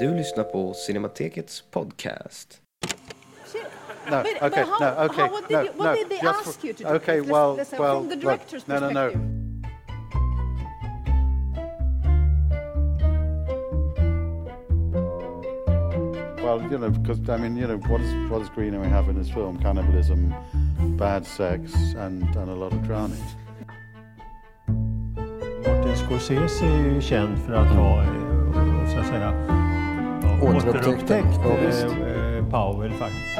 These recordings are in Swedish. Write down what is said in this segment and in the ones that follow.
Du lyssnar på Cinematekets podcast. No, But- but okay, how- no, okay, how- what did no, you- what no, did they ask for- you to do? Okay, Let's- well, let's well, from the look, director's no, no, no. perspective. Well, you know, because I mean, you know, what does what does Greenaway have in his film? Cannibalism, bad sex, and and a lot of drowning. Martin Scorsese är ju känd för att ha, eh, så att säga, Återupptäckt, eh, eh, Powell faktiskt.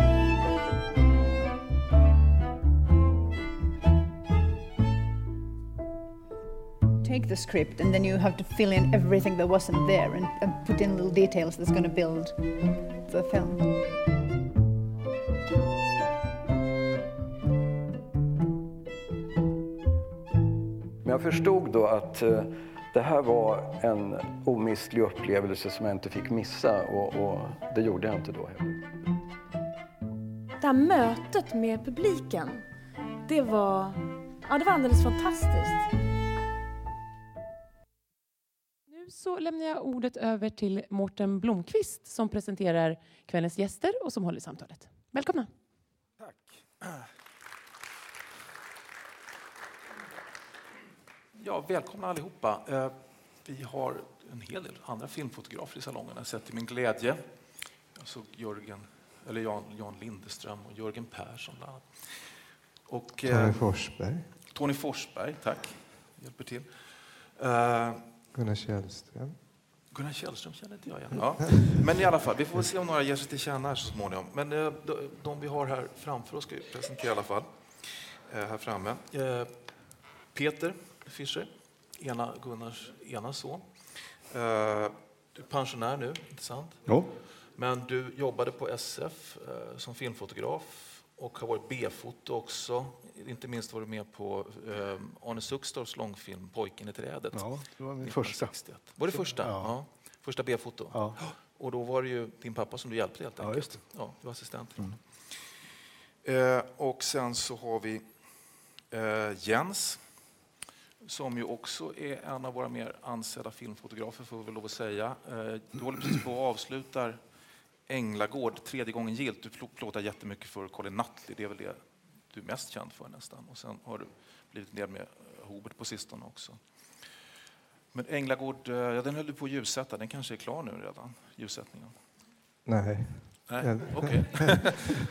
Take the script and then you have to fill in everything that wasn't there and, and put in little details that's going to build the film. Men jag förstod då att eh, det här var en omistlig upplevelse som jag inte fick missa och, och det gjorde jag inte då heller. Det här mötet med publiken, det var, ja, det var alldeles fantastiskt. Nu så lämnar jag ordet över till Mårten Blomqvist som presenterar kvällens gäster och som håller samtalet. Välkomna! Ja, välkomna allihopa. Eh, Vi har en hel del andra filmfotografer i salongen. Jag sett till min glädje. Jag såg Jörgen, eller Jan, Jan Lindeström och Jörgen Persson bland annat. Och, eh, Tony Forsberg, Tony Forsberg, tack. Hjälper till. Eh, Gunnar Källström. Gunnar Källström känner inte jag igen. Ja. Men i alla fall, vi får se om några ger sig till känna så småningom. Men de, vi har här framför oss ska vi presentera i alla fall. Här framme. Peter Fischer, ena Gunnars ena son. Eh, du är pensionär nu, inte sant? Jo. Men du jobbade på SF eh, som filmfotograf och har varit B-foto också. Inte minst var du med på eh, Arne Suckstorps långfilm Pojken i trädet. Ja, det var min första. 1961. Var det första? Ja. Ja. Första B-foto? Ja. Och då var det ju din pappa som du hjälpte helt Ja, enkelt? just det. Ja, du var assistent. Eh, och sen så har vi eh, Jens som ju också är en av våra mer ansedda filmfotografer får vi väl lov att säga. Eh, du håller precis på och avslutar Änglagård tredje gången gilt. Du plåtar jättemycket för Colin Nutley, det är väl det du är mest känd för nästan. Och sen har du blivit en del med Hobert på sistone också. Men Änglagård, eh, ja, den höll du på att ljussätta, den kanske är klar nu redan, ljussättningen? Nej. Nej, Ja. okej.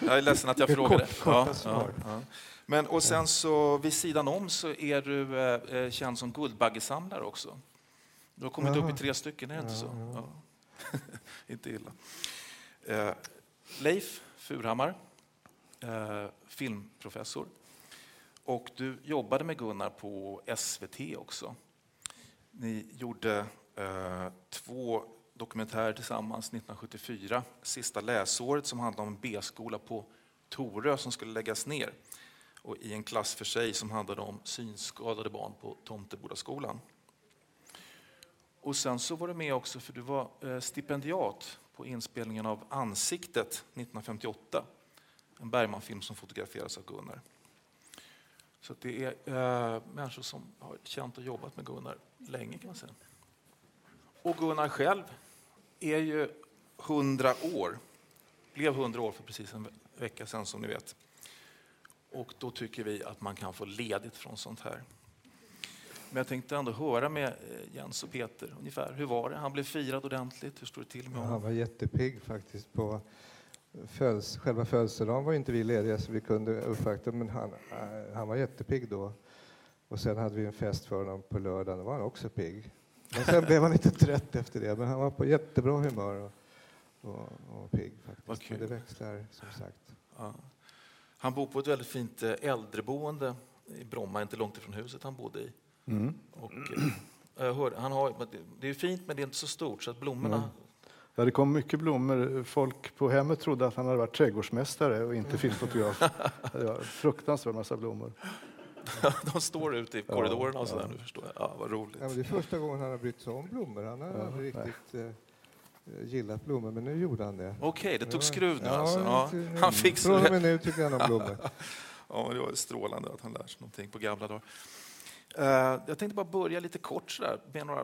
jag är ledsen att jag frågade. korta svar. ja. Men och sen så vid sidan om så är du eh, eh, känd som Guldbaggesamlare också. Du har kommit upp Jaha. i tre stycken, är det inte Ja, så? ja. Ja. inte illa. Eh, Leif Furhammar, eh, filmprofessor. Och du jobbade med Gunnar på SVT också. Ni gjorde eh, två dokumentär tillsammans 1974. Sista läsåret som handlade om en B-skola på Torö som skulle läggas ner. Och i en klass för sig som handlade om synskadade barn på Tomtebodaskolan. Och sen så var du med också för du var eh, stipendiat på inspelningen av Ansiktet 1958. En Bergmanfilm som fotograferas av Gunnar. Så det är eh, människor som har känt och jobbat med Gunnar länge kan man säga. Och Gunnar själv är ju 100 år. Blev 100 år för precis en ve- vecka sedan som ni vet. Och då tycker vi att man kan få ledigt från sånt här. Men jag tänkte ändå höra med eh, Jens och Peter ungefär. Hur var det? Han blev firad ordentligt. Hur står det till med Han honom? var jättepigg faktiskt. På föds, själva födelsedagen var inte vi lediga så vi kunde uppvakta men han, eh, han var jättepigg då. Och sen hade vi en fest för honom på lördagen, då var han också pigg. Men sen blev han lite trött efter det, men han var på jättebra humör och, och, och pigg faktiskt. Men det växlar som sagt. Ja. Han bor på ett väldigt fint eh, äldreboende i Bromma, inte långt ifrån huset han bodde i. Mm. Och, eh, jag hörde, han har, det är fint men det är inte så stort så att blommorna... Mm. Ja, det kom mycket blommor. Folk på hemmet trodde att han hade varit trädgårdsmästare och inte filmfotograf. Det var fruktansvärt massa blommor. De står ute i korridorerna och sådär ja. nu förstår jag. Ja, vad roligt. Ja, men det är första gången han har brytt sig om blommor. Han har Ja, aldrig riktigt eh, gillat blommor, men nu gjorde han det. Okej, det tog skruv nu ja, alltså. Ja, nu- han fick Från och med nu tycker han om blommor. Ja, det var strålande att han lär sig någonting på gamla dagar. Eh, jag tänkte bara börja lite kort sådär, med några,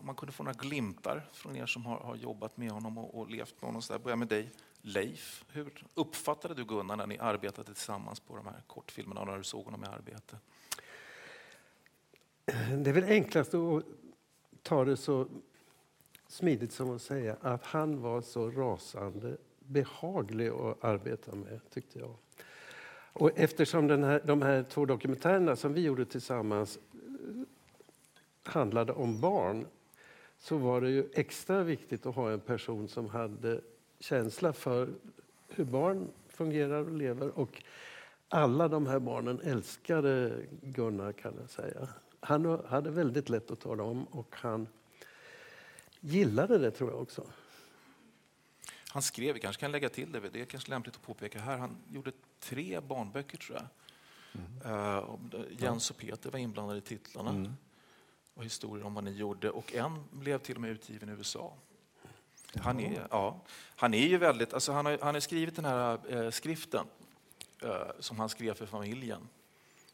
om man kunde få några glimtar från er som har, har jobbat med honom och, och levt med honom. Så där. Börja med dig, Leif. Hur uppfattade du Gunnar när ni arbetade tillsammans på de här kortfilmerna och när du såg honom i arbete? Eh, det är väl enklast att ta det så smidigt som att säga att han var så rasande behaglig att arbeta med, tyckte jag. Och eftersom den här, de här två dokumentärerna som vi gjorde tillsammans eh, handlade om barn så var det ju extra viktigt att ha en person som hade känsla för hur barn fungerar och lever. Och alla de här barnen älskade Gunnar, kan jag säga. Han hade väldigt lätt att tala om och han gillade det, tror jag också. Han skrev, vi kanske kan lägga till det, det är kanske lämpligt att påpeka här, han gjorde tre barnböcker tror jag. Mm. Uh, Jens och Peter var inblandade i titlarna mm. och historier om vad ni gjorde och en blev till och med utgiven i USA. Han är, ja, han är ju väldigt, alltså han har, han har skrivit den här eh, skriften eh, som han skrev för familjen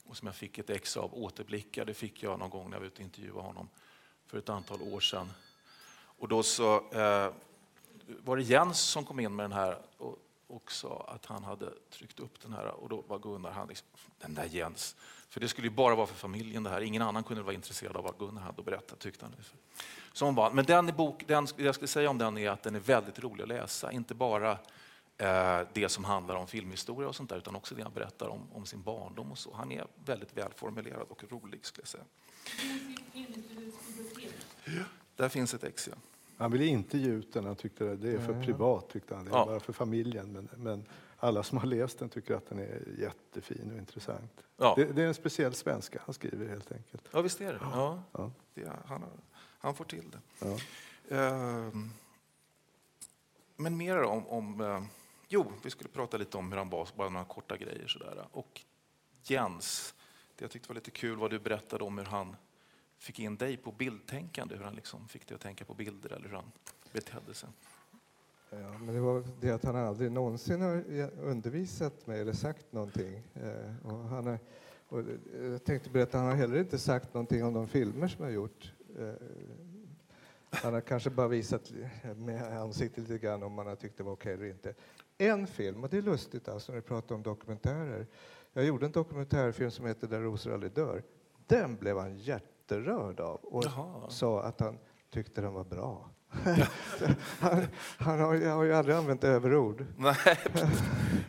och som jag fick ett ex av, Återblickar. Det fick jag någon gång när jag var ute och intervjuade honom för ett antal år sedan. Och då så eh, var det Jens som kom in med den här och, och sa att han hade tryckt upp den här och då var Gunnar, han liksom, den där Jens. För det skulle ju bara vara för familjen det här. Ingen annan kunde vara intresserad av vad Gunnar hade att berätta tyckte han. Som var. Men den bok, den, jag skulle säga om den är att den är väldigt rolig att läsa. Inte bara eh, det som handlar om filmhistoria och sånt där utan också det han berättar om, om sin barndom och så. Han är väldigt välformulerad och rolig skulle jag säga. Där finns ett ex, ja. Han ville inte ge ut den, han tyckte det, det är för privat, tyckte han. Det är ja. bara för familjen. Men, men, alla som har läst den tycker att den är jättefin och intressant. Ja. Det, det, är en speciell svenska han skriver helt enkelt. Ja, visst är det. Ja. ja. det han, han, får till det. Ja. Uh, men mer om... om uh, jo, vi skulle prata lite om hur han var, bara några korta grejer sådär. Och Jens, det jag tyckte var lite kul vad du berättade om hur han fick in dig på bildtänkande, hur han liksom fick dig att tänka på bilder eller hur han betedde sig. Ja, men det var det att han aldrig någonsin har undervisat mig eller sagt någonting. Eh, och han har, och eh, jag tänkte berätta, han har heller inte sagt någonting om de filmer som jag gjort. Eh, han har kanske bara visat med ansiktet lite grann om man har tyckt det var okej eller inte. En film, och det är lustigt alltså när vi pratar om dokumentärer. Jag gjorde en dokumentärfilm som heter Där rosor aldrig dör. Den blev han hjärt jätterörd av och Jaha. sa att han tyckte den var bra. han, han har, har, ju aldrig använt överord. Nej,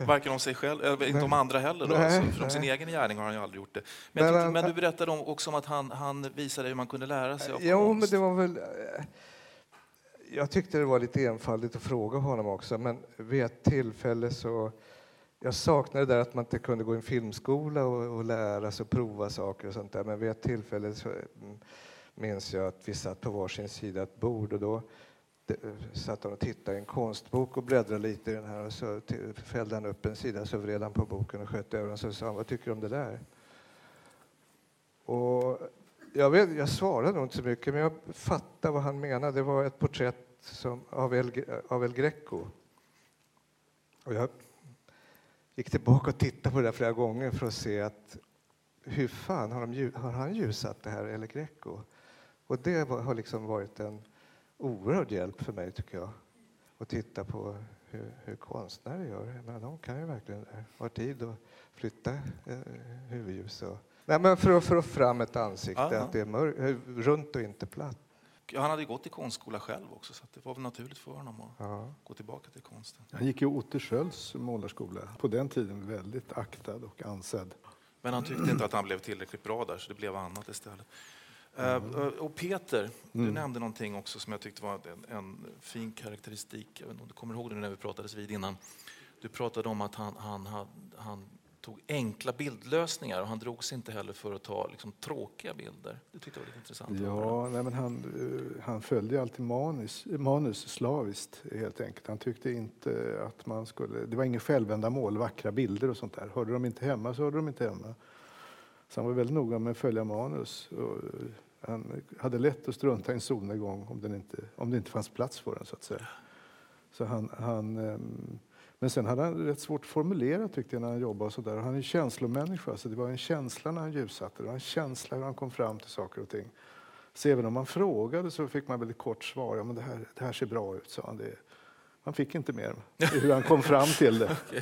varken om sig själv, eller inte om andra heller. Då. Nej, alltså, om sin egen gärning har han ju aldrig gjort det. Men, men, tyckte, men du berättade också om att han, han visade hur man kunde lära sig av Jo, konst. men det var väl... Jag tyckte det var lite enfaldigt att fråga honom också, men vid ett tillfälle så jag saknade det där att man inte kunde gå i en filmskola och, och lära sig och prova saker och sånt där. Men vid ett tillfälle så mm, minns jag att vi satt på varsin sida ett bord och då satt han och tittade i en konstbok och bläddrade lite i den här och så fällde han upp en sida så vred han på boken och sköt över den så sa han, vad tycker du om det där? Och jag, vet, jag svarade nog inte så mycket men jag fattade vad han menade. Det var ett porträtt som, av, El, av El Greco. Och jag gick tillbaka och tittade på det flera gånger för att se att hur fan har, de, har han ljusat det här, eller Greco? Och det har liksom varit en oerhörd hjälp för mig, tycker jag. Att titta på hur, hur konstnärer gör. Men de kan ju verkligen ha tid att flytta eh, huvudljus. Och, nej, men för att få fram ett ansikte, Aha. att det är mörk, runt och inte platt. Han hade gått i konstskola själv också, så det var väl naturligt för honom att ja. gå tillbaka till konsten. Han gick i Otterskölds målarskola, på den tiden väldigt aktad och ansedd. Men han tyckte inte att han blev tillräckligt bra där, så det blev annat istället. Mm. Uh, och Peter, du mm. nämnde någonting också som jag tyckte var en, en, fin karaktäristik. Jag vet inte om du kommer ihåg det när vi pratades vid innan. Du pratade om att han, han, han tog enkla bildlösningar och han drog sig inte heller för att ta liksom, tråkiga bilder. Det tyckte jag var lite intressant. Ja, nej, men han, eh, han följde alltid manus, manus slaviskt helt enkelt. Han tyckte inte att man skulle, det var ingen självändamål, vackra bilder och sånt där. Hörde de inte hemma så hörde de inte hemma. Så han var väldigt noga med att följa manus. Och han hade lätt att strunta i en solnedgång om, den inte, om det inte fanns plats för den så att säga. Så han, han ehm, Men sen hade han rätt svårt att formulera tyckte jag när han jobbade och så där. Han är en känslomänniska så det var en känsla när han ljussatte. Det var en känsla hur han kom fram till saker och ting. Så även om man frågade så fick man väldigt kort svar. Ja, men det, här, det här ser bra ut, sa han. Det, man fick inte mer hur han kom fram till det. okay. Men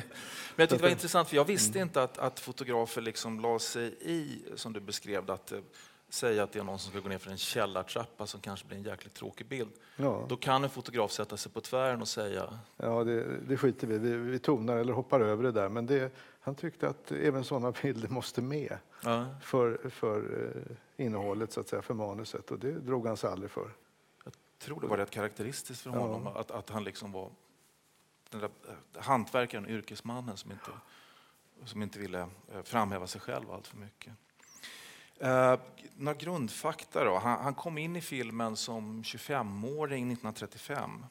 jag tyckte det var intressant, för jag visste inte att, att fotografer liksom la sig i, som du beskrev att eh, säga att det är någon som ska gå ner för en källartrappa som kanske blir en jäkligt tråkig bild. Ja. Då kan en fotograf sätta sig på tvären och säga... Ja, det, det skiter vi vi, vi tonar eller hoppar över det där. Men det, han tyckte att även sådana bilder måste med ja. för, för eh, innehållet, så att säga, för manuset. Och det drog han sig aldrig för. Jag tror det var rätt karaktäristiskt för honom ja. att, att han liksom var den där eh, hantverkaren, yrkesmannen som inte, som inte ville eh, framhäva sig själv allt för mycket. Eh, några grundfakta då. Han, han, kom in i filmen som 25-åring 1935.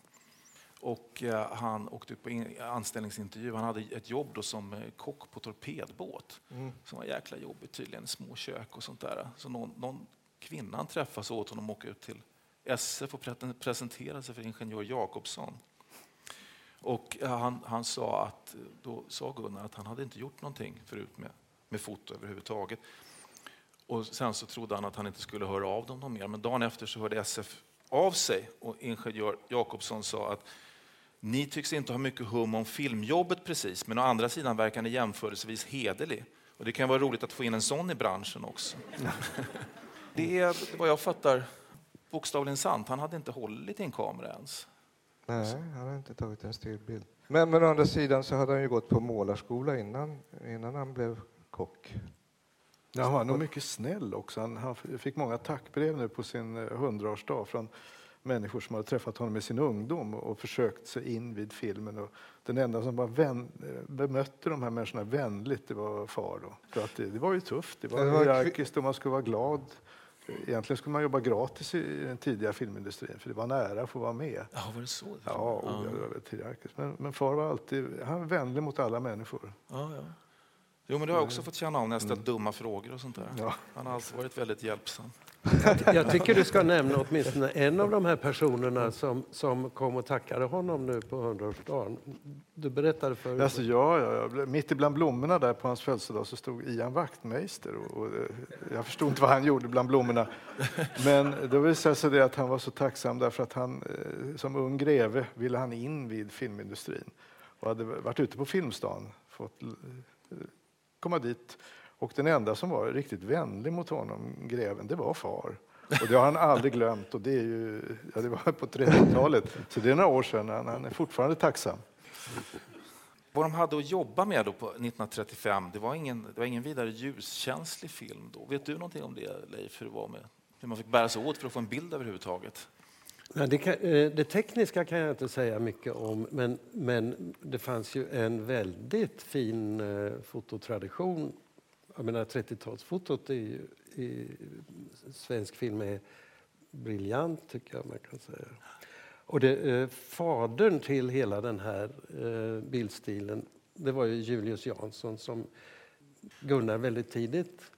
Och eh, han åkte ut på in, anställningsintervju. Han hade ett jobb då som eh, kock på torpedbåt. Mm. Som var jäkla jobbigt tydligen, små kök och sånt där. Så någon, någon kvinna han träffade så åt honom att åka ut till SF och presentera sig för ingenjör Jakobsson. Och eh, han, han sa att, då sa Gunnar att han hade inte gjort någonting förut med, med foto överhuvudtaget. Och sen så trodde han att han inte skulle höra av dem mer. Men dagen efter så hörde SF av sig och ingenjör Jakobsson sa att ni tycks inte ha mycket hum om filmjobbet precis, men å andra sidan verkar ni jämförelsevis hederlig. Och det kan vara roligt att få in en sån i branschen också. det är vad jag fattar bokstavligen sant. Han hade inte hållit i en kamera ens. Nej, han hade inte tagit en stillbild. Men, men å andra sidan så hade han ju gått på målarskola innan, innan han blev kock. Ja, han var nog mycket snäll också. Han, han fick många tackbrev nu på sin eh, hundraårsdag från människor som hade träffat honom i sin ungdom och försökt sig in vid filmen. Och den enda som bara vän, eh, bemötte de här människorna vänligt, det var far. Då. För att det, det var ju tufft, det var, hierarkiskt och man skulle vara glad. Egentligen skulle man jobba gratis i den tidiga filmindustrin för det var en ära att få vara med. Ja, var det så? Ja, ja. det var väldigt hierarkiskt. Men, men far var alltid han var vänlig mot alla människor. Ja, ja. Jo, men det har jag också fått känna av när jag ställt mm. dumma frågor och sånt där. Ja. Han har alltid varit väldigt hjälpsam. Jag tycker du ska nämna åtminstone en av de här personerna som, som kom och tackade honom nu på 100-årsdagen. Du berättade för alltså, ja, ja, ja, Mitt ibland blommorna där på hans födelsedag så stod Ian Wachtmeister. Och, och, eh, jag förstod inte vad han gjorde bland blommorna. Men då visade sig det att han var så tacksam därför att han eh, som ung greve ville han in vid filmindustrin och hade varit ute på Filmstan, fått komma dit. Och den enda som var riktigt vänlig mot honom, greven, det var far. Och det har han aldrig glömt. Och det, är ju, ja, det var på 30-talet, så det är några år sedan. Han, är fortfarande tacksam. Vad de hade att jobba med då på 1935, det var ingen, det var ingen vidare ljuskänslig film då. Vet du någonting om det, Leif, hur det var med hur man fick bära sig åt för att få en bild överhuvudtaget? Nej, det, kan, eh, det, tekniska kan jag inte säga mycket om, men, men det fanns ju en väldigt fin eh, fototradition. Jag menar 30-talsfotot i, i svensk film är briljant, tycker jag man kan säga. Och det, eh, fadern till hela den här bildstilen, det var ju Julius Jansson som Gunnar väldigt tidigt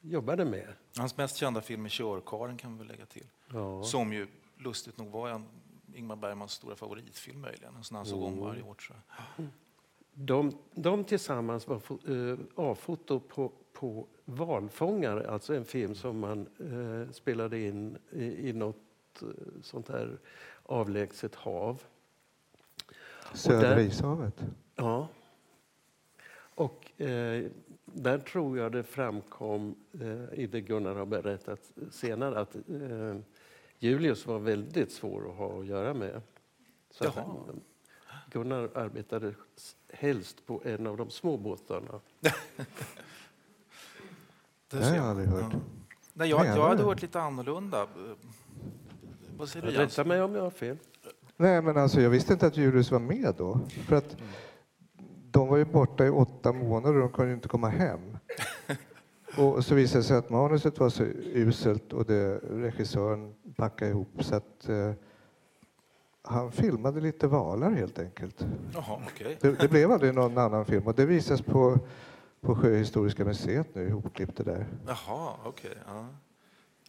jobbade med. Hans mest kända film är Körkaren kan vi lägga till. Ja. Som ju lustigt nog var en Ingmar Bergmans stora favoritfilm möjligen, en sån han såg om varje år tror jag. De, de tillsammans var uh, avfoto på, på Valfångare, alltså en film som man uh, spelade in i, i något uh, sånt här avlägset hav. Södra ishavet? Ja. Och där tror jag det framkom, i det Gunnar har berättat senare, att Julius var väldigt svår att ha att göra med. Så han, Gunnar arbetade helst på en av de små båtarna. det har jag aldrig hört. Ja. Nej, jag, jag hade hört lite annorlunda. Vad säger du, Rätta mig om jag har fel. Nej, men alltså, jag visste inte att Julius var med då. För att de var ju borta i åtta månader och de kunde inte komma hem. Och så visade det sig att manuset var så uselt och det regissören packade ihop så att eh, han filmade lite valar helt enkelt. Jaha, okay. det, det, blev aldrig någon annan film och det visas på, på Sjöhistoriska museet nu ihopklippt det där. Jaha, okej. Okay, ja.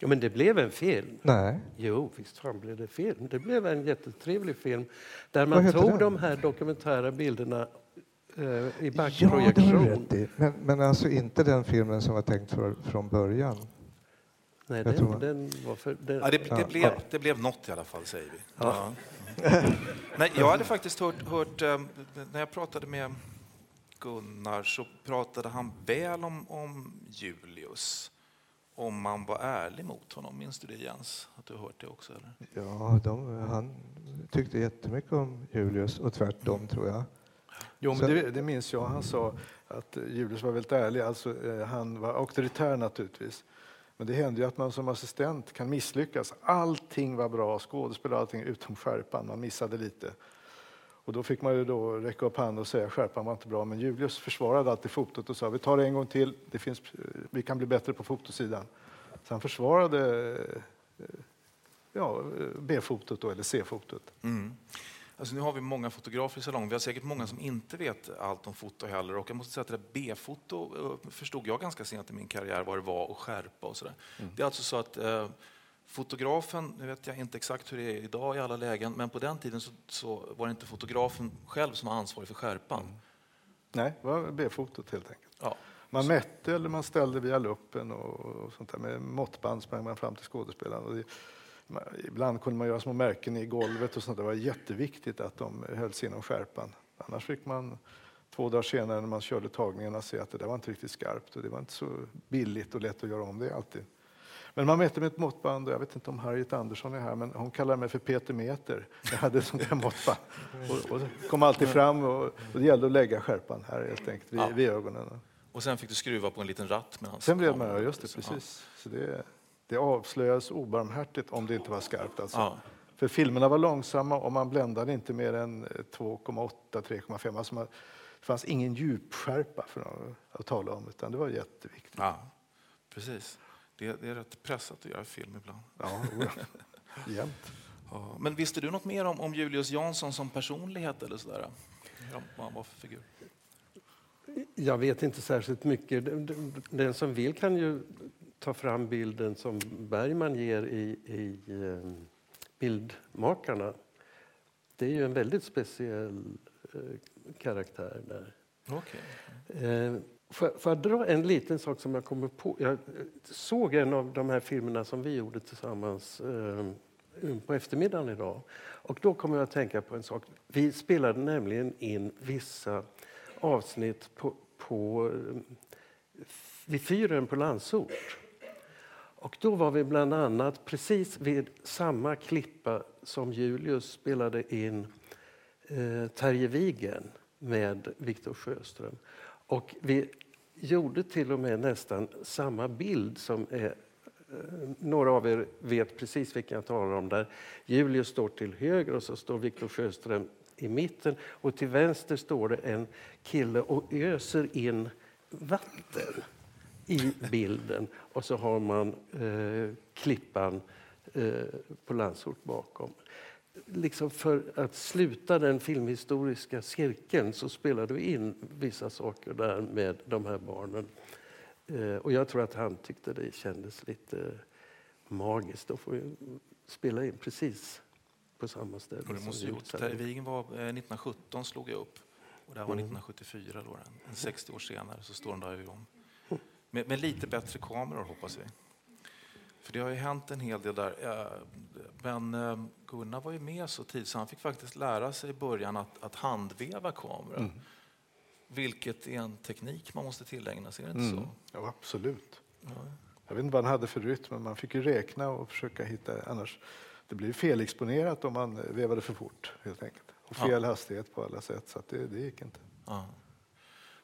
Ja, men det blev en film. Nej. Jo, visst fan blev det film. Det blev en jättetrevlig film där man tog den? de här dokumentära bilderna eh, i Ja, det backprojektion. i. Men, men alltså inte den filmen som var tänkt för, från början. Nej, Jag tror- den, den var för... Den, Ja, det, det, Ja. blev, det blev något i alla fall, säger vi. Ja. Nej, jag hade faktiskt hört, hört eh, när jag pratade med Gunnar så pratade han väl om, om Julius. Om man var ärlig mot honom. Minns du det Jens? Att du hört det också? Eller? Ja, de, han tyckte jättemycket om Julius och tvärtom tror jag. Jo, men det, det minns jag. Han sa att Julius var väldigt ärlig. Alltså, eh, han var auktoritär naturligtvis. Men det hände ju att man som assistent kan misslyckas. Allting var bra, skådespel och allting utom skärpan. Man missade lite. Och då fick man ju då räcka upp handen och säga skärpan var inte bra. Men Julius försvarade alltid fotot och sa vi tar det en gång till. Det finns, eh, vi kan bli bättre på fotosidan. Så han försvarade eh, ja, B-fotot då, eller C-fotot. Mm. Alltså nu har vi många fotografer i salongen. Vi har säkert många som inte vet allt om foto heller. Och jag måste säga att det där B-foto eh, förstod jag ganska sent i min karriär vad det var och skärpa och sådär. Det är alltså så att eh, fotografen, nu vet jag inte exakt hur det är idag i alla lägen, men på den tiden så, så var det inte fotografen själv som var ansvarig för skärpan. Nej, det var B-fotot helt enkelt. Ja. Man mätte eller man ställde via luppen och, och sånt där. Med måttband sprang man fram till skådespelaren. Ibland kunde man göra små märken i golvet och sånt. Det var jätteviktigt att de hölls inom skärpan. Annars fick man två dagar senare när man körde tagningarna se att det där var inte riktigt skarpt och det var inte så billigt och lätt att göra om det alltid. Men man mätte med ett måttband, och jag vet inte om Harriet Andersson är här, men hon kallar mig för Peter Meter. Jag hade ett sånt där måttband. Och, och kom alltid fram och, och det gällde att lägga skärpan här helt enkelt vid, Ja. vid ögonen. Och sen fick du skruva på en liten ratt. medan Sen blev man, just det, precis. Så det, det avslöjades obarmhärtigt om det inte var skarpt. Alltså. Ja. För filmerna var långsamma och man bländade inte mer än eh, 2,8, 3,5. Alltså man, det fanns ingen djupskärpa för att, att tala om, utan det var jätteviktigt. Ja, precis. Det, det är rätt pressat att göra film ibland. Ja, jämt. Ja, men visste du något mer om, om Julius Jansson som personlighet eller sådär? Ja, vad han var för figur? Jag vet inte särskilt mycket. Den som vill kan ju ta fram bilden som Bergman ger i, i eh, Bildmakarna. Det är ju en väldigt speciell eh, karaktär där. Okej. Eh, Får får jag dra en liten sak som jag kommer på? Jag eh, såg en av de här filmerna som vi gjorde tillsammans eh, på eftermiddagen idag. Och då kommer jag att tänka på en sak. Vi spelade nämligen in vissa avsnitt på, på, eh, vid fyren på Landsort. Och då var vi bland annat precis vid samma klippa som Julius spelade in eh, Terje Vigen med Viktor Sjöström. Och vi gjorde till och med nästan samma bild som är eh, några av er vet precis vilken jag talar om. där Julius står till höger och så står Viktor Sjöström i mitten. Och till vänster står det en kille och öser in vatten i bilden. Och så har man eh, klippan eh, på Landsort bakom. Liksom för att sluta den filmhistoriska cirkeln så spelade vi in vissa saker där med de här barnen. Eh, och jag tror att han tyckte det kändes lite magiskt. Då får vi spela in precis på samma ställe. Och det som måste vi gjort. Terje Vigen var eh, 1917 slog jag upp. Och det här var Mm. 1974 då. En 60 år senare så står den där om. Med, med lite bättre kameror hoppas vi. För det har ju hänt en hel del där. Eh, Men eh, Gunnar var ju med så tidigt så han fick faktiskt lära sig i början att, att handveva kameran. Mm. Vilket är en teknik man måste tillägna sig, är det inte Mm. så? Ja, absolut. Ja. Jag vet inte vad han hade för rytm, men man fick ju räkna och försöka hitta. Annars, det blir felexponerat om man vevade för fort helt enkelt. Och Ja. fel hastighet på alla sätt, så att det, det gick inte. Ja.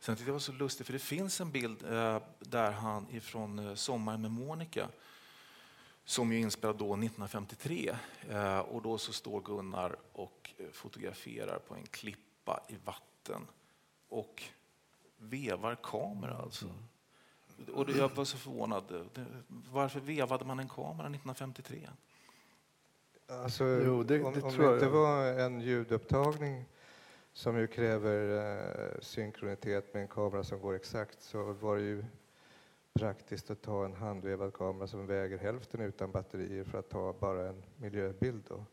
Sen tyckte jag det var så lustigt, för det finns en bild eh, där han ifrån eh, Sommaren med Monica som är inspelad då 1953. Eh, och då så står Gunnar och eh, fotograferar på en klippa i vatten och vevar kamera alltså. Och det, jag var så förvånad. Varför vevade man en kamera 1953? Alltså, Jo, det- om det om tror det jag- inte var en ljudupptagning som ju kräver eh, synkronitet med en kamera som går exakt så var det ju praktiskt att ta en handvevad kamera som väger hälften utan batterier för att ta bara en miljöbild. Då.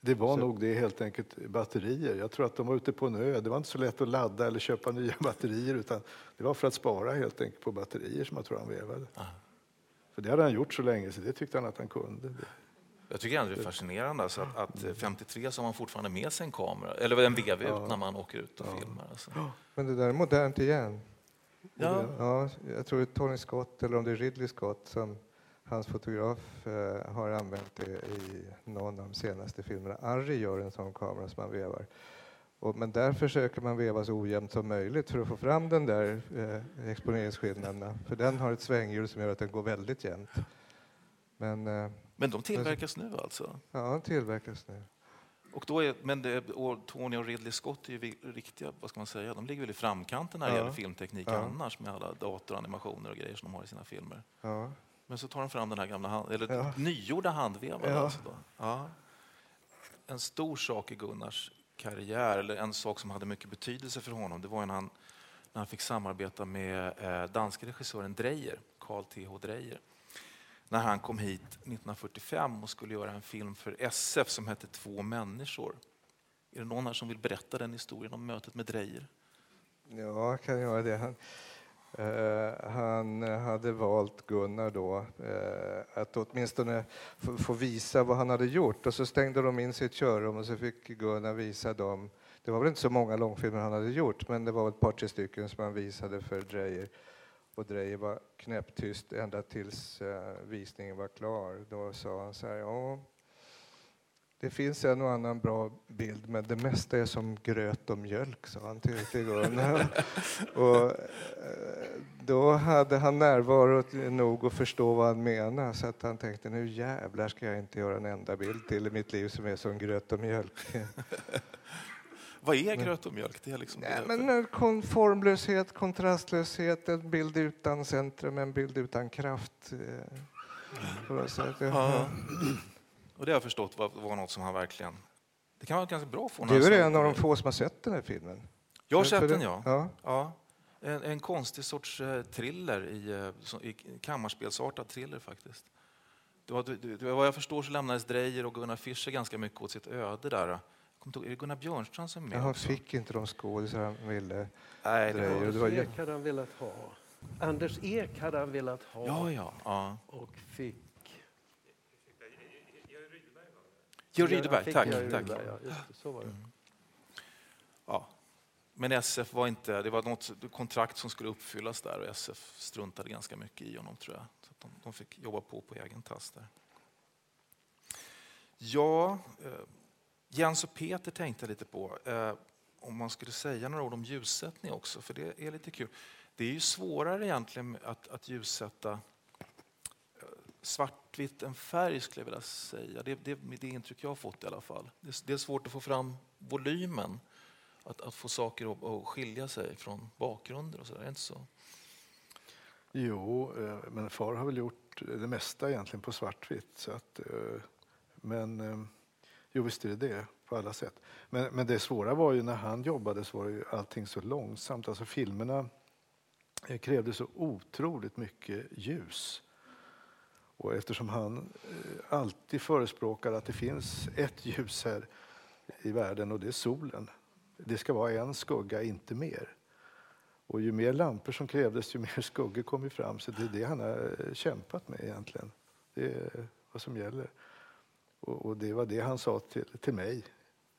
Det var Så- nog det helt enkelt batterier. Jag tror att de var ute på en ö. Det var inte så lätt att ladda eller köpa nya batterier utan det var för att spara helt enkelt på batterier som jag tror han vevade. För det hade han gjort så länge så det tyckte han att han kunde. Jag tycker ändå det är fascinerande alltså att, att eh, 53 så har man fortfarande med sig en kamera, eller en VV ut när man åker ut och filmar. Alltså. Men det där är modernt igen. Ja. Ja, jag tror det är Tony Scott, eller om det är Ridley Scott, som hans fotograf eh, har använt det i någon av de senaste filmerna. Arri gör en sån kamera som man vevar. Och, men där försöker man veva så ojämnt som möjligt för att få fram den där eh, exponeringsskillnaderna. För den har ett svänghjul som gör att den går väldigt jämnt. Men, eh, Men de tillverkas nu alltså? ja, den tillverkas nu. Och då är, men det, och Tony och Ridley Scott är ju riktiga, vad ska man säga, de ligger väl i framkanten när det Ja. gäller filmteknik Ja. annars med alla datoranimationer och grejer som de har i sina filmer. Ja. Men så tar de fram den här gamla, hand, eller Ja. nygjorda handvevaren. Ja. Alltså. Ja. En stor sak i Gunnars karriär, eller en sak som hade mycket betydelse för honom, det var när han, när han fick samarbeta med eh, danske regissören Dreyer, Carl T.H. Dreyer. När han kom hit 1945 och skulle göra en film för SF som hette Två människor. Är det någon här som vill berätta den historien om mötet med Dreyer? Ja, jag kan göra det. Han, eh, han hade valt Gunnar då eh, att åtminstone få, få visa vad han hade gjort. Och så stängde de in sitt körrum och så fick Gunnar visa dem. Det var väl inte så många långfilmer han hade gjort, men det var ett par tre stycken som han visade för Dreyer. Och Dreyer var knäpptyst ända tills eh, visningen var klar. Då sa han så här, ja, det finns en och annan bra bild, men det mesta är som gröt och mjölk, sa han till, till Gunnar. och, eh, då hade han närvaro nog att förstå vad han menade, så att han tänkte nu jävlar ska jag inte göra en enda bild till i mitt liv som är som gröt och mjölk. Vad är gröt och mjölk? Det är liksom Nej, det- men kon- formlöshet, kontrastlöshet, en bild utan centrum, en bild utan kraft. eh, sätt. Ja. Och det har jag förstått var, var något som han verkligen... Det kan vara ganska bra att få Du är en av de få som har sett den här filmen. Jag har sett den, ja. ja. ja. En, en konstig sorts eh, thriller, i, eh, i kammarspelsartad thriller faktiskt. Det var, det, det, vad jag förstår så lämnades Dreyer och Gunnar Fischer ganska mycket åt sitt öde där. Jag kommer inte ihåg, är det Gunnar Björnstrand som är med han fick inte de skådisar han ville. Nej, det var- det var Ek hade han velat ha. Anders Ek hade han velat ha. Ja, ja. ja. Och fick... Georg Rydeberg, tack. Georg tack. Rydeberg, ja, just så var det. Ja. Men SF var inte, det var något kontrakt som skulle uppfyllas där och SF struntade ganska mycket i honom tror jag. Så de, de fick jobba på på egen tass där. Ja, eh, Jens och Peter tänkte jag lite på. Eh, om man skulle säga några ord om ljussättning också, för det är lite kul. Det är ju svårare egentligen att, att ljussätta eh, svartvitt än färg skulle jag vilja säga. Det, det, det intryck jag har fått i alla fall. Det, är- det är svårt att få fram volymen. Att, att få saker att, att skilja sig från bakgrunder och så där. Är det inte så? Jo, eh, men far har väl gjort det mesta egentligen på svartvitt. Så att, eh, men eh, jo, visst är det det på alla sätt. Men, men det svåra var ju när han jobbade så var ju allting så långsamt. Alltså filmerna eh, krävde så otroligt mycket ljus. Och eftersom han eh, alltid förespråkar att det finns ett ljus här i världen och det är solen. Det ska vara en skugga, inte mer. Och ju mer lampor som krävdes, ju mer skuggor kom ju fram. Så det är det han har eh, kämpat med egentligen. Det är vad som gäller. Och, och det var det han sa till, till mig.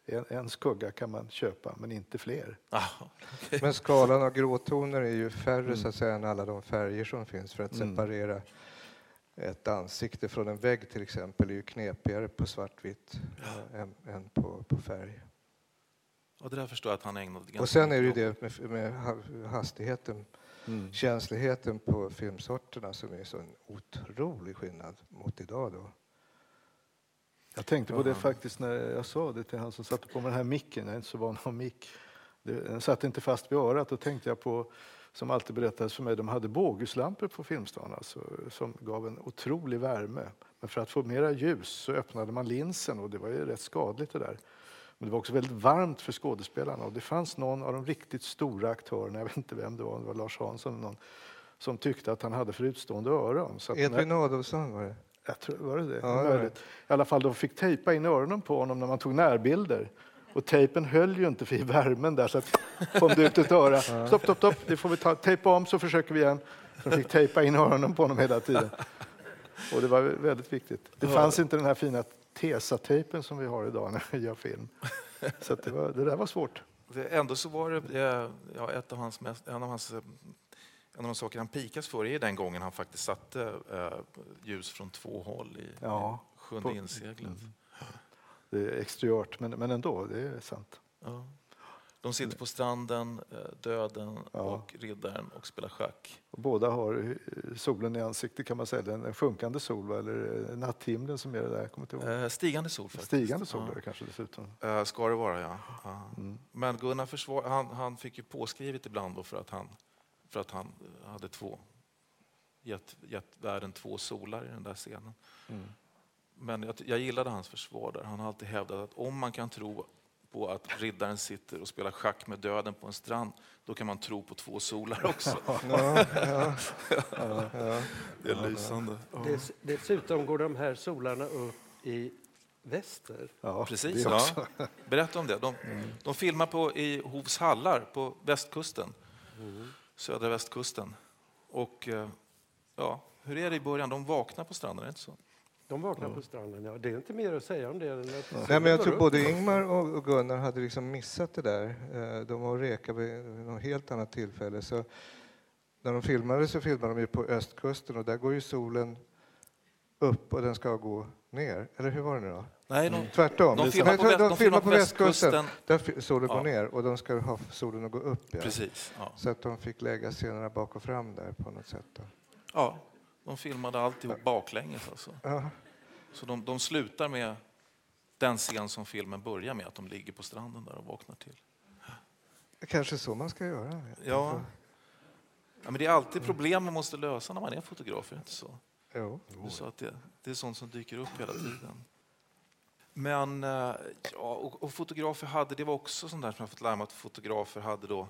En, en skugga kan man köpa, men inte fler. Ah, Men skalan av gråtoner är ju färre så att säga än alla de färger som finns för att Mm. separera ett ansikte från en vägg till exempel är ju knepigare på svartvitt eh, än, än på, på färg. Och det där förstår jag att han ägnade ganska Och sen är det ju det med, med ha- hastigheten, Mm. känsligheten på filmsorterna som är så en otrolig skillnad mot idag då. Jag tänkte på det faktiskt när jag sa det till han som satte på mig den här micken. Jag är inte så van att ha mick. Den satt inte fast vid örat. Då tänkte jag på, som alltid berättades för mig, de hade båguslampor på Filmstaden alltså, som gav en otrolig värme. Men för att få mera ljus så öppnade man linsen och det var ju rätt skadligt det där. Men det var också väldigt varmt för skådespelarna och det fanns någon av de riktigt stora aktörerna, jag vet inte vem det var, det var Lars Hansson någon, som tyckte att han hade för utstående öron. Edvin när- Adolfsson var det. Jag tror, var det det? Ja, Möjligt. I alla fall, de fick tejpa in öronen på honom när man tog närbilder. Och tejpen höll ju inte för i värmen där så att kom det ut ett öra. Stopp, stopp, stopp, det får vi ta. Tejpa om så försöker vi igen. Så de fick tejpa in öronen på honom hela tiden. Och det var väldigt viktigt. Det fanns inte den här fina Tesa-tejpen som vi har idag när vi gör film. Så att det, var, det där var svårt. Ändå så var det eh, ja, ett av hans mest, en av hans eh, en av de saker han pikas för är den gången han faktiskt satte eh, ljus från två håll i, Ja, sjunde på- Mm. inseglet. Det är exteriört, men, men ändå, det är sant. Ja. De sitter på stranden, eh, döden Ja. och riddaren och spelar schack. Båda har eh, solen i ansiktet kan man säga. Den en sjunkande sol eller natthimlen som är det där. Kommer inte ihåg. Stigande sol faktiskt. Stigande sol Ja. det kanske dessutom. Ska det vara, ja. ja. Mm. Men Gunnar försvar, han, han fick ju påskrivet ibland för att han, för att han eh, hade två, gett, gett världen två solar i den där scenen. Mm. Men jag, jag gillade hans försvar där. Han har alltid hävdat att om man kan tro på att riddaren sitter och spelar schack med döden på en strand, då kan man tro på två solar också. Ja, ja, ja. Det är lysande. Dess, dessutom går de här solarna upp i väster. Ja, Precis, ja. Berätta om det. De, de filmar på, i Hovs hallar på västkusten, södra västkusten. Och eh, ja, hur är det i början? De vaknar på stranden, är det inte så? De vaknar på stranden. Ja, det är inte mer att säga om det. Än att Nej, men jag tror upp. både Ingmar och och Gunnar hade liksom missat det där. Eh, De var och rekade vid något helt annat tillfälle. Så när de filmade så filmade de ju på östkusten och där går ju solen upp och den ska gå ner. Eller hur var det nu då? Nej, de, Tvärtom. de filmar på, de filmar på västkusten. Där solen Ja. går ner och de ska ha solen att gå upp. Ja. Precis. Ja. Så att de fick lägga scenerna bak och fram där på något sätt. Då. ja, de filmade alltihop baklänges. Alltså. Ja. Så de, de slutar med den scen som filmen börjar med, att de ligger på stranden där och vaknar till. Kanske så man ska göra. Ja. Ja, men det är alltid problem man måste lösa när man är fotograf, är det inte så? Jo. Du sa att det, det är sånt som dyker upp hela tiden. Men eh, ja, och, och fotografer hade, det var också sånt där som jag fått lära mig att fotografer hade då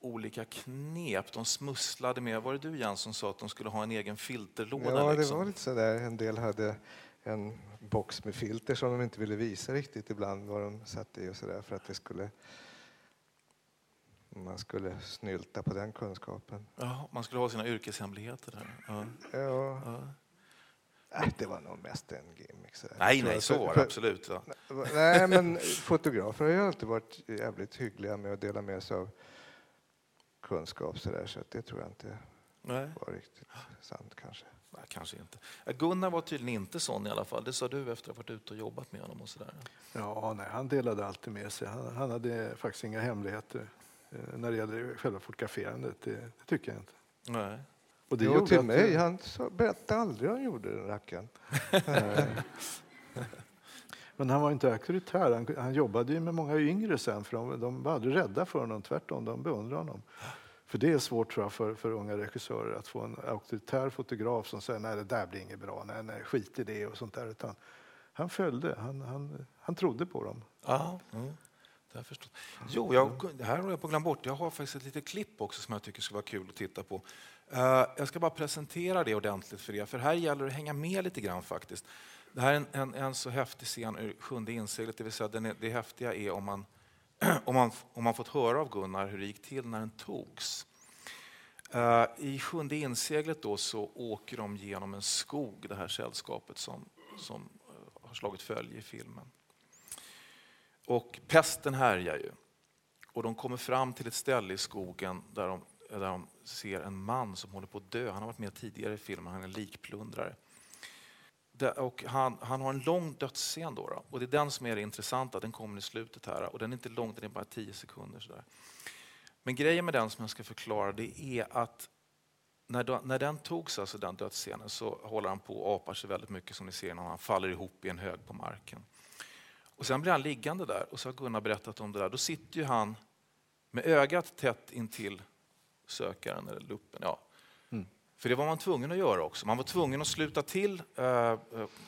olika knep. De smusslade med, var det du Jens som sa att de skulle ha en egen filterlåda? Ja, det liksom? var lite sådär. En del hade en box med filter som de inte ville visa riktigt ibland vad de satte i och sådär för att det skulle man skulle snylta på den kunskapen. Ja, man skulle ha sina yrkeshemligheter där. Ja. Ja, Ja. Nej, det var nog mest en gimmick. sådär. Nej, nej, så var det absolut. Ja. Nej, men fotografer har ju alltid varit jävligt hyggliga med att dela med sig av kunskap så där, så att det tror jag inte Nej, var riktigt sant kanske. nej, kanske inte. Gunnar var tydligen inte sån i alla fall. Det sa du efter att ha varit ute och jobbat med honom. Och sådär. Ja, nej, han delade alltid med sig. Han, han hade faktiskt inga hemligheter eh, när det gäller själva fotograferandet. Det, det tycker jag inte. Nej. Och det jo, gjorde till att- mig. Han sa, berättade aldrig hur han gjorde den rackaren. Men han var inte auktoritär. Han, han jobbade ju med många yngre sen, för de, de var aldrig rädda för honom. Tvärtom, de beundrade honom. För det är svårt tror jag, för, för unga regissörer att få en auktoritär fotograf som säger nej, det där blir inget bra, nej, nej, skit i det och sånt där. Utan han följde, han, han, han trodde på dem. Ja, mm. det har jag förstått. Jo, jag, det här har jag på glömt bort. Jag har faktiskt ett litet klipp också som jag tycker skulle vara kul att titta på. Eh, jag ska bara presentera det ordentligt för er, för här gäller det att hänga med lite grann faktiskt. Det här är en, en, en så häftig scen ur Sjunde inseglet, det vill säga den är, det häftiga är om man, om, man, om man fått höra av Gunnar hur det gick till när den togs. Eh, I Sjunde inseglet då så åker de genom en skog, det här sällskapet som, som eh, har slagit följe i filmen. Och pesten härjar ju. Och de kommer fram till ett ställe i skogen där de, där de ser en man som håller på att dö. Han har varit med tidigare i filmen, han är likplundrare. Och han, han har en lång dödsscen då, då. och det är den som är det intressanta. Den kommer i slutet här och den är inte lång, den är bara 10 sekunder. Sådär. Men grejen med den som jag ska förklara det är att när, då, när den togs, alltså den dödsscenen, så håller han på och apar sig väldigt mycket som ni ser när han faller ihop i en hög på marken. Och sen blir han liggande där och så har Gunnar berättat om det där. Då sitter ju han med ögat tätt intill sökaren eller luppen. Ja. Mm. För det var man tvungen att göra också. Man var tvungen att sluta till eh, eh,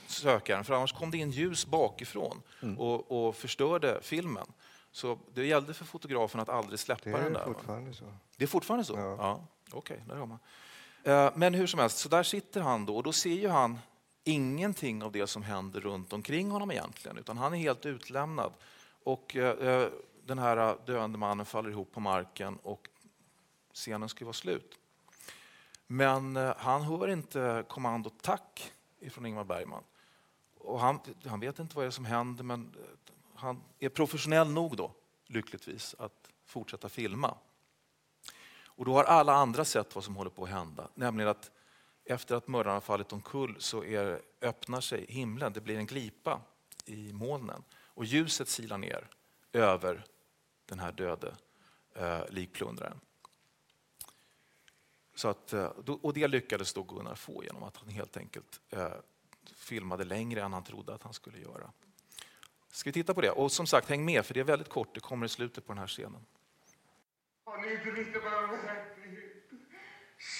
sökaren för annars kom det in ljus bakifrån Mm. och, och förstörde filmen. Så det gällde för fotografen att aldrig släppa Det är den där. va? fortfarande så. Det är fortfarande så? Ja. Ja. Okej, där har man. Eh, Men hur som helst, så där sitter han då och då ser ju han ingenting av det som händer runt omkring honom egentligen, utan han är helt utlämnad. Och eh, eh, den här döende mannen faller ihop på marken och scenen ska ju vara slut. Men eh, han hör inte kommando tack ifrån Ingmar Bergman. Och han, han vet inte vad det är som händer, men eh, han är professionell nog då, lyckligtvis, att fortsätta filma. Och då har alla andra sett vad som håller på att hända, nämligen att efter att mördaren har fallit omkull så är, öppnar sig himlen, det blir en glipa i molnen och ljuset silar ner över den här döde eh, likplundraren. Så att, eh, och det lyckades då Gunnar få genom att han helt enkelt eh, filmade längre än han trodde att han skulle göra. Ska vi titta på det? Och som sagt, häng med för det är väldigt kort, det kommer i slutet på den här scenen. Har ni inte lite bara verklighet?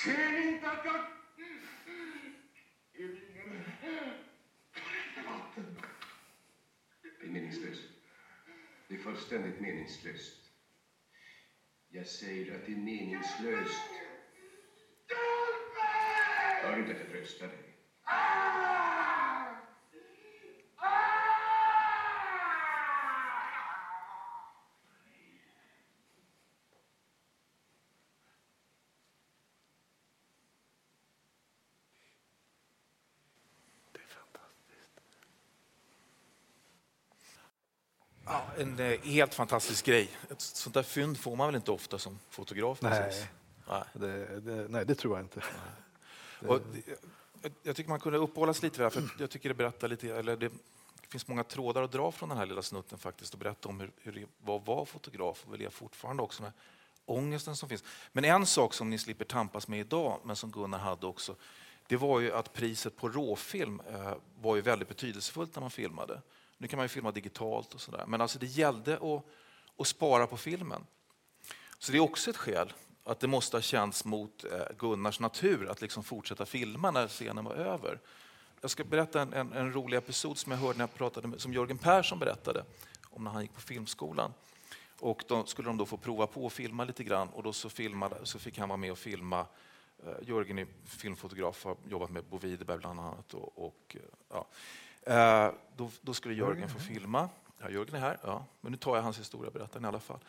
Ser ni inte att jag... Ingen... Det är meningslöst. Det är fullständigt meningslöst. Jag säger att det är meningslöst. Hör inte att jag tröstar dig. En eh, helt fantastisk grej. Ett sånt där fynd får man väl inte ofta som fotograf? precis? Nej, det, det, nej, det tror jag inte. Och jag- tycker man kunde uppehålla sig lite vid det här, för jag tycker det berättar lite, eller det finns många trådar att dra från den här lilla snutten faktiskt och berätta om hur, hur det var att vara fotograf och väl är fortfarande också, här ångesten som finns. Men en sak som ni slipper tampas med idag, men som Gunnar hade också, det var ju att priset på råfilm eh, var ju väldigt betydelsefullt när man filmade. Nu kan man ju filma digitalt och sådär, men alltså det gällde att, att spara på filmen. Så det är också ett skäl att det måste ha känts mot eh, Gunnars natur att liksom fortsätta filma när scenen var över. Jag ska berätta en, en, en rolig episod som jag hörde när jag pratade med, som Jörgen Persson berättade om när han gick på filmskolan. Och då skulle de då få prova på att filma lite grann och då så, filmade, så fick han vara med och filma. Eh, Jörgen är filmfotograf och har jobbat med Bo Widerberg bland annat. Och, och, ja. Eh, då, då skulle Jörgen få filma. Ja, Jörgen är här, ja. men nu tar jag hans historia berättaren i alla fall.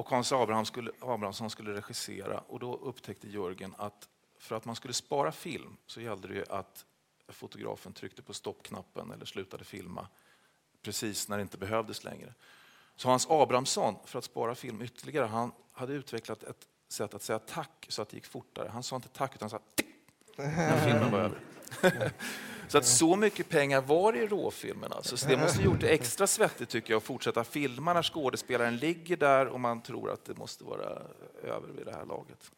Och Hans Abraham skulle, Abrahamsson skulle regissera och då upptäckte Jörgen att för att man skulle spara film så gällde det ju att fotografen tryckte på stoppknappen eller slutade filma precis när det inte behövdes längre. Så Hans Abrahamsson, för att spara film ytterligare, han hade utvecklat ett sätt att säga tack så att det gick fortare. Han sa inte tack utan han sa tick när filmen var över. Så att så mycket pengar var det i råfilmen. Alltså. Så det måste ha gjort det extra svettigt tycker jag att fortsätta filma när skådespelaren ligger där och man tror att det måste vara över vid det här laget.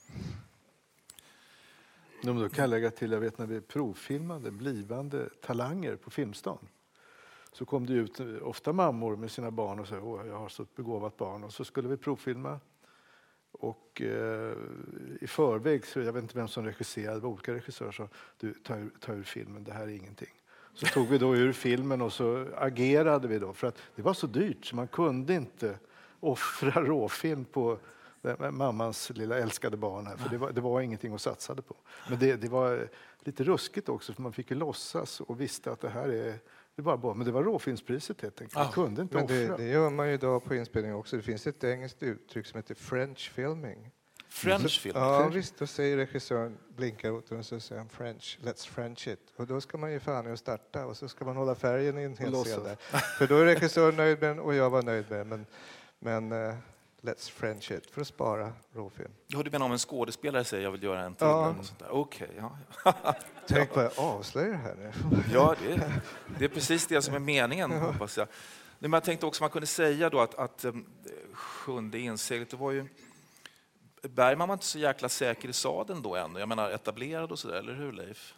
Men Då kan jag lägga till, jag vet när vi provfilmade blivande talanger på Filmstaden så kom det ut ofta mammor med sina barn och sa att jag har så ett begåvat barn och så skulle vi provfilma. Och eh, i förväg, så jag vet inte vem som regisserade, det var olika regissörer som du, ta, ur- ta ur filmen, det här är ingenting. Så tog vi då ur filmen och så agerade vi då för att det var så dyrt så man kunde inte offra råfilm på mammans lilla älskade barn här, för det var, det var ingenting att satsade på. Men det, det var lite ruskigt också, för man fick ju låtsas och visste att det här är det var bra. Men det var råfilmspriset helt enkelt. Man kunde inte Men offra. det, det gör man ju idag på inspelning också. Det finns ett engelskt uttryck som heter French filming. French filming? Ja, visst. Då säger regissören, blinkar åt den och så säger han French, let's French it. Och då ska man ju fan att starta och så ska man hålla färgen i en hel scen där. För då är regissören nöjd med den och jag var nöjd med den. Men, men eh, let's French it för att spara råfilm. Ja, du menar om en skådespelare säger jag vill göra en till? Ja. Okej, ja. Tänk vad jag avslöjar här nu. Ja, det är, det är precis det som är meningen, hoppas jag. Men jag tänkte också man kunde säga då att, att um, sjunde inseglet, det var ju... Bergman var inte så jäkla säker i sadeln då ännu. Jag menar etablerad och sådär, eller hur Leif?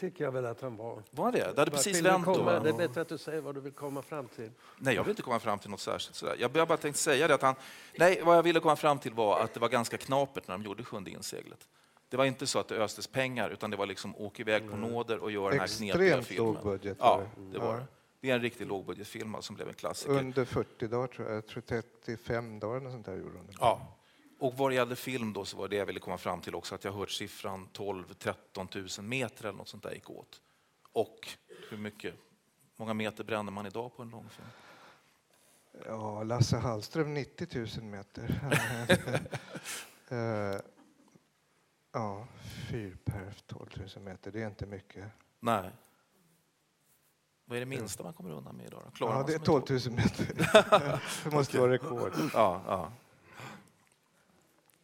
Det tycker jag väl att han var. Var det? Det hade precis vänt då, komma? Det är bättre att du säger vad du vill komma fram till. Nej, jag vill inte komma fram till något särskilt. Sådär. Jag bara tänkte säga det att han... Nej, vad jag ville komma fram till var att det var ganska knapert när de gjorde sjunde inseglet. Det var inte så att det östes pengar, utan det var liksom åk iväg på nåder och gör den här knepiga Extremt filmen. låg budget Ja, det. det var det. Det är en riktig lågbudgetfilm alltså, som blev en klassiker. Under 40 dagar tror jag. Jag tror 35 dagar eller sånt där gjorde hon. Ja. Och vad det gällde film då så var det jag ville komma fram till också att jag hört siffran 12-13 000 meter eller något sånt där gick åt. Och hur mycket, många meter bränner man idag på en långfilm? Ja, Lasse Hallström 90 000 meter. Eh, ja, fyr per 12 000 meter, det är inte mycket. Nej. Vad är det minsta man kommer undan med idag? Klarar Ja, det är sig med 12 000 meter. det måste vara rekord. Ja, ja.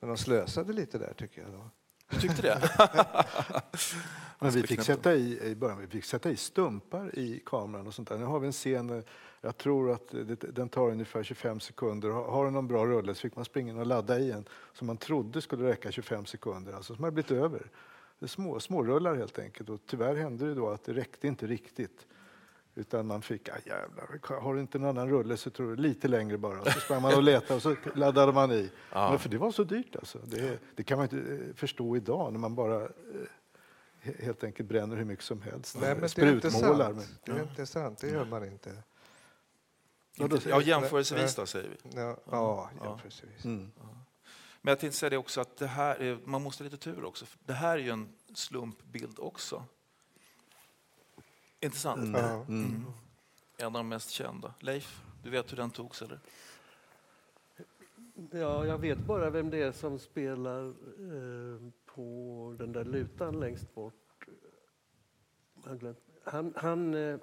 Men de slösade lite där tycker jag. Då. Du tyckte det? Men vi fick, sätta i, i början, vi fick sätta i stumpar i kameran och sånt där. Nu har vi en scen, jag tror att det, den tar ungefär 25 sekunder. Har, den någon bra rulle så fick man springa in och ladda i en som man trodde skulle räcka 25 sekunder, alltså som har blivit över. Det är små, smårullar helt enkelt och tyvärr hände det då att det räckte inte riktigt. Utan man fick, ah, jävlar, har du inte en annan rulle så tror du lite längre bara. Så sprang man och letade och så laddade man i. Ja. Men för det var så dyrt alltså. Det, det kan man inte eh, förstå idag när man bara eh, he- helt enkelt bränner hur mycket som helst. Nej, men det är inte Sprutmålar. sant. Men, Det är inte sant, det gör man inte. Ja, då- Ja, jämförelsevis då säger vi. Ja, ja jämförelsevis. Mm. Men jag tänkte säga det också att det här är, man måste ha lite tur också. Det här är ju en slumpbild också. Inte sant? Mm. Ja. Mm. En av de mest kända. Leif, du vet hur den togs eller? Ja, jag vet bara vem det är som spelar eh, på den där lutan längst bort. Han, han, eh,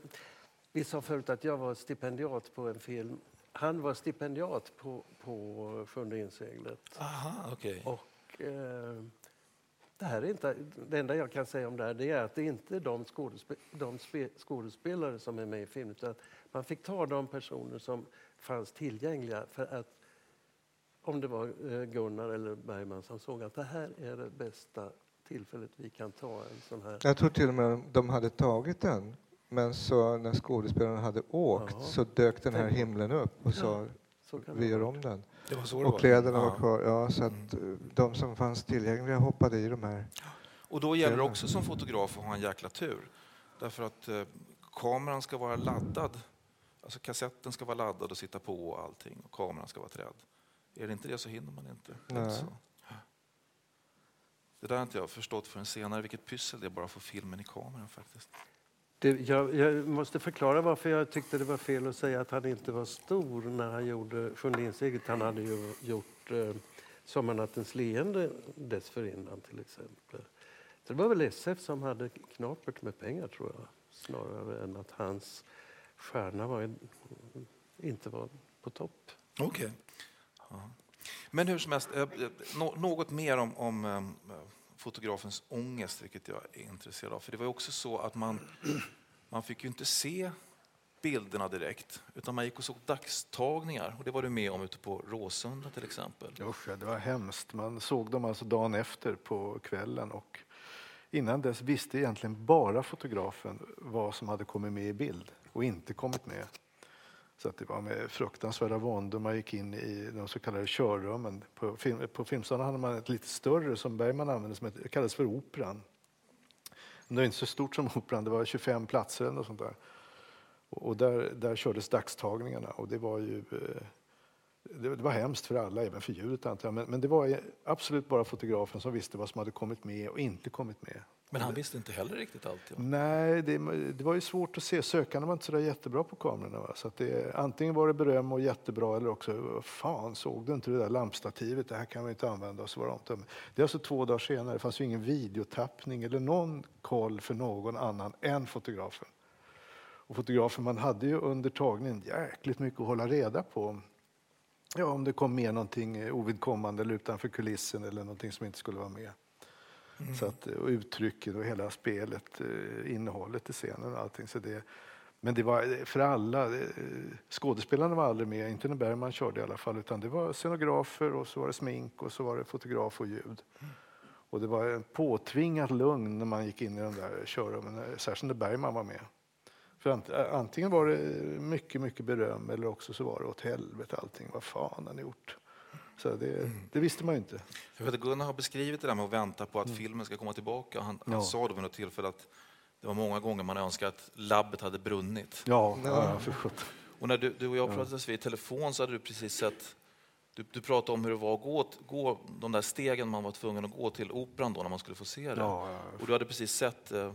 vi sa förut att jag var stipendiat på en film. Han var stipendiat på, på Sjunde inseglet. Aha, okej. Och, eh, det, här är inte, det enda jag kan säga om det här det är att det inte är de, skådespe, de spe, skådespelare som är med i filmen utan man fick ta de personer som fanns tillgängliga för att om det var eh, Gunnar eller Bergman som såg att det här är det bästa tillfället vi kan ta en sån här... Jag tror till och med de hade tagit den. Men så när skådespelarna hade åkt Ja. så dök den här himlen upp och sa så kan vi gör om den. Det var så det och var. kläderna Ja. var kvar. Ja, så att eh, de som fanns tillgängliga hoppade i de här. Och då gäller det också som fotograf att ha en jäkla tur. Därför att eh, kameran ska vara laddad. Alltså kassetten ska vara laddad och sitta på och allting. Och kameran ska vara trädd. Är det inte det så hinner man inte. Nej. Alltså. Det där har inte jag förstått förrän senare, vilket pyssel det är bara att få filmen i kameran faktiskt. Det, jag, jag måste förklara varför jag tyckte det var fel att säga att han inte var stor när han gjorde Sjunde insteget. Han hade ju gjort eh, Sommarnattens leende dessförinnan till exempel. Så det var väl SF som hade knapert med pengar tror jag. Snarare än att hans stjärna var, inte var på topp. Okej. Ja. Men hur som helst, eh, eh något mer om, om eh, fotografens ångest, vilket jag är intresserad av. För det var ju också så att man, man fick ju inte se bilderna direkt, utan man gick och såg dagstagningar. Och det var du med om ute på Råsunda till exempel. Usch, ja, det var hemskt. Man såg dem alltså dagen efter på kvällen och innan dess visste egentligen bara fotografen vad som hade kommit med i bild och inte kommit med. Så att det var med fruktansvärda våndor man gick in i de så kallade körrummen. På, film, på Filmstaden hade man ett lite större som Bergman använde som ett, kallades för Operan. Men det var inte så stort som Operan, det var 25 platser eller sånt där. Och, och där, där kördes dagstagningarna och det var ju eh, det, det var hemskt för alla, även för ljudet antar jag. Men, men det var absolut bara fotografen som visste vad som hade kommit med och inte kommit med. Men han visste inte heller riktigt allt. Ja. Nej, det, det var ju svårt att se. Sökarna var inte så där jättebra på kamerorna. Va? Så att det, antingen var det beröm och jättebra eller också, fan såg du inte det där lampstativet? Det här kan vi inte använda. Och så var det, inte. det är alltså två dagar senare. Det fanns ju ingen videotappning eller någon koll för någon annan än fotografen. Och fotografen, man hade ju under tagningen jäkligt mycket att hålla reda på. Ja, om det kom med någonting ovidkommande eller utanför kulissen eller någonting som inte skulle vara med. Mm. Så att, och uttrycken och hela spelet, eh, innehållet i scenen och allting. Så det, men det var för alla. Eh, skådespelarna var aldrig med, inte när Bergman körde i alla fall, utan det var scenografer och så var det smink och så var det fotograf och ljud. Mm. Och det var en påtvingat lugn när man gick in i de där körrummen, eh, särskilt när Bergman var med. För antingen var det mycket, mycket beröm eller också så var det åt helvete allting. Vad fan har ni gjort? Så det, det visste man ju inte. Jag vet Gunnar har beskrivit det där med att vänta på att filmen ska komma tillbaka. Han, han Ja. sa då vid något tillfälle att det var många gånger man önskade att labbet hade brunnit. Ja, ja. Och när du, du och jag Ja. pratades vid i telefon så hade du precis sett du, du pratade om hur det var att gå, gå de där stegen man var tvungen att gå till operan då när man skulle få se det. Ja, ja. Och du hade precis sett eh,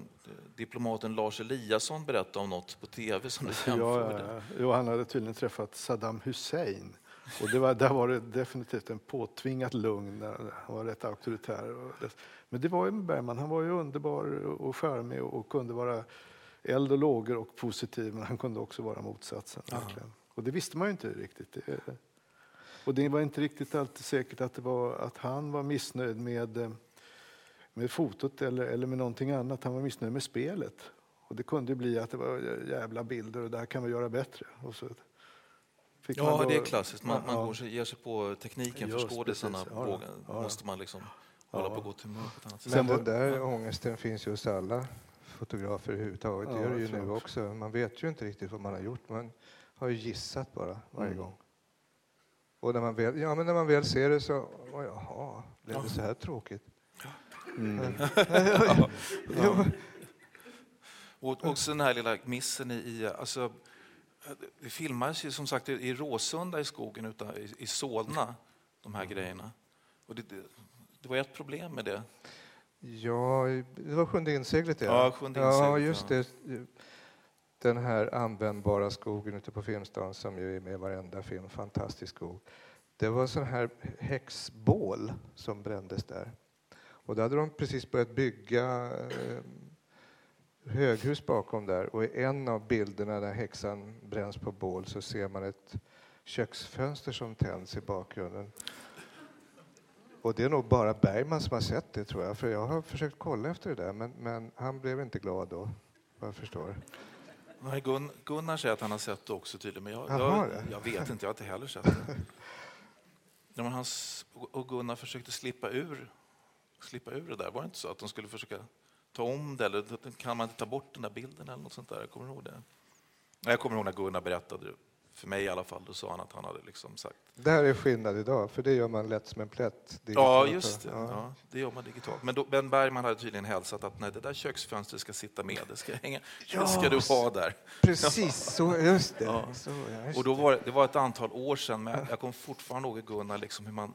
diplomaten Lars Eliasson berätta om något på tv som du Ja, jämförde. ja, jo, han hade tydligen träffat Saddam Hussein. Och det var, där var det definitivt en påtvingat lugn. Han var rätt auktoritär. Men det var ju Bergman. Han var ju underbar och charmig och kunde vara eld och lågor och positiv. Men han kunde också vara motsatsen. Verkligen. Och det visste man ju inte riktigt. Och det var inte riktigt alltid säkert att, det var, att han var missnöjd med, med fotot eller, eller med någonting annat. Han var missnöjd med spelet. Och det kunde bli att det var jävla bilder och det här kan vi göra bättre. Och så fick man Ja, då- det är klassiskt. Man, man Ja. går sig, ger sig på tekniken för Just skådisarna. precis. Ja, ja. Ja, ja. måste man liksom hålla på gott humör på ett annat sätt. Men den där ångesten finns ju hos alla fotografer överhuvudtaget. Det Ja, gör det ju nu också. Man vet ju inte riktigt vad man har gjort. Man har ju gissat bara varje Mm. gång. Och när man, väl, ja, men när man väl ser det så, åh, jaha, blev det Ja. så här tråkigt? Mm. Ja. Jo. Och också den här lilla missen i... i alltså, det filmades ju som sagt i- Råsunda i skogen utan, i, i Solna, de här grejerna. Och det, det, det var ett problem med det. Ja, det var Sjunde inseglet Ja, Sjunde Ja, inseglet, just det. Den här användbara skogen ute på Filmstaden som ju är med i varenda film. Fantastisk skog. Det var sån här häxbål som brändes där. Och då hade de precis börjat bygga eh, höghus bakom där och i en av bilderna där häxan bränns på bål så ser man ett köksfönster som tänds i bakgrunden. Och det är nog bara Bergman som har sett det tror jag, för jag har försökt kolla efter det där men, men han blev inte glad då, vad jag förstår. Nej, Gun, Gunnar säger att han har sett det också tydligen, men jag, jag, jag vet inte, jag har inte heller sett det. Ja, men hans, och Gunnar försökte slippa ur, slippa ur det där, var det inte så? Att de skulle försöka ta om det, eller kan man inte ta bort den där bilden eller något sånt där? Jag kommer ihåg det. Jag kommer ihåg när Gunnar berättade, för mig i alla fall, då sa han att han hade liksom sagt Där är skillnad idag, för det gör man lätt som en plätt. Ja, digitalt. just det. Ja. Ja, det gör man digitalt. Men då, Ben Bergman hade tydligen hälsat att nej, det där köksfönstret ska sitta med. Det ska, hänga, Ja, det ska du ha där. Precis, så, just det. Ja. Så, ja, just Och då var, det- det var ett antal år sedan, men jag, jag kommer fortfarande ihåg Gunnar, liksom hur man...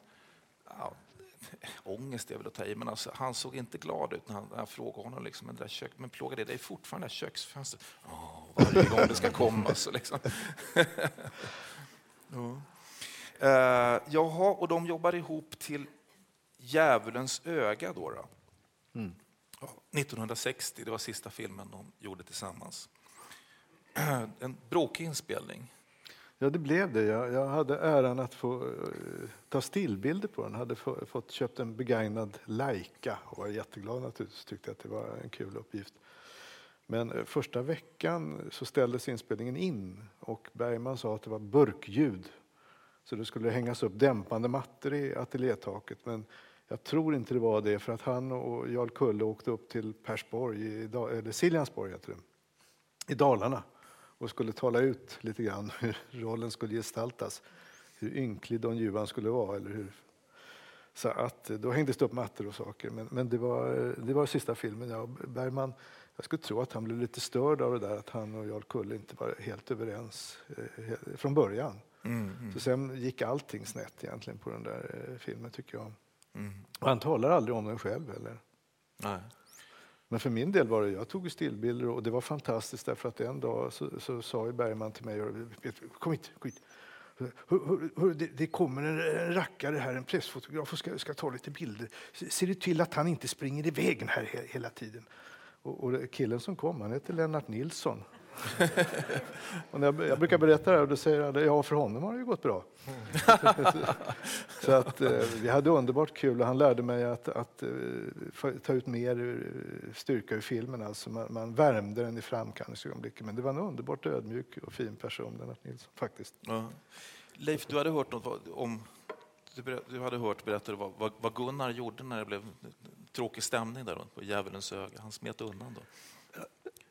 Ångest är väl att ta i, men alltså, han såg inte glad ut när, han, när jag frågade honom. Liksom, men, det där kök, men plågar det dig fortfarande, det där köksfönstret? Åh, varje gång det ska komma. Så liksom. ja. Eh, jaha, och de jobbar ihop till Djävulens öga då. då. Mm. Ja, 1960, det var sista filmen de gjorde tillsammans. En bråkig inspelning. Ja, det blev det. Jag, jag hade äran att få eh, ta stillbilder på den. Jag hade få, fått köpt en begagnad Leica och var jätteglad naturligtvis. Tyckte att det var en kul uppgift. Men eh, första veckan så ställdes inspelningen in och Bergman sa att det var burkljud. Så det skulle hängas upp dämpande mattor i ateljétaket. Men jag tror inte det var det för att han och Jarl Kulle åkte upp till Persborg, i, eller Siljansborg heter det, i Dalarna och skulle tala ut lite grann hur rollen skulle gestaltas. Hur ynklig Don Juan skulle vara. Eller hur. Så att, eh, då hängdes det upp mattor och saker. Men, men det, var, eh, det var sista filmen. Ja, Bergman, jag skulle tro att han blev lite störd av det där att han och Jarl Kulle inte var helt överens eh, från början. Mm, mm. Så sen gick allting snett egentligen på den där eh, filmen tycker jag. Mm. Och han talar aldrig om den själv heller. Nej. Men för min del var det, jag tog stillbilder och det var fantastiskt därför att en dag så, så sa ju Bergman till mig, kom hit, kom hit. Hör, hör, hör, det, det kommer en, rackare här, en pressfotograf och ska, ska ta lite bilder. Ser du till att han inte springer i vägen här he, hela tiden? Och, och killen som kom, han heter Lennart Nilsson. och när jag, jag brukar berätta det här och då säger han, ja för honom har det ju gått bra. Så att, eh, vi hade underbart kul och han lärde mig att, att eh, ta ut mer eh, styrka ur filmen. Alltså man, man värmde den i framkallningsögonblicket. Men det var en underbart ödmjuk och fin person, Lennart Nilsson, faktiskt. Ja. Leif, du hade hört något om... Du, hade hört berätta vad, vad, vad Gunnar gjorde när det blev tråkig stämning där då, på Djävulens öga. Han smet undan då.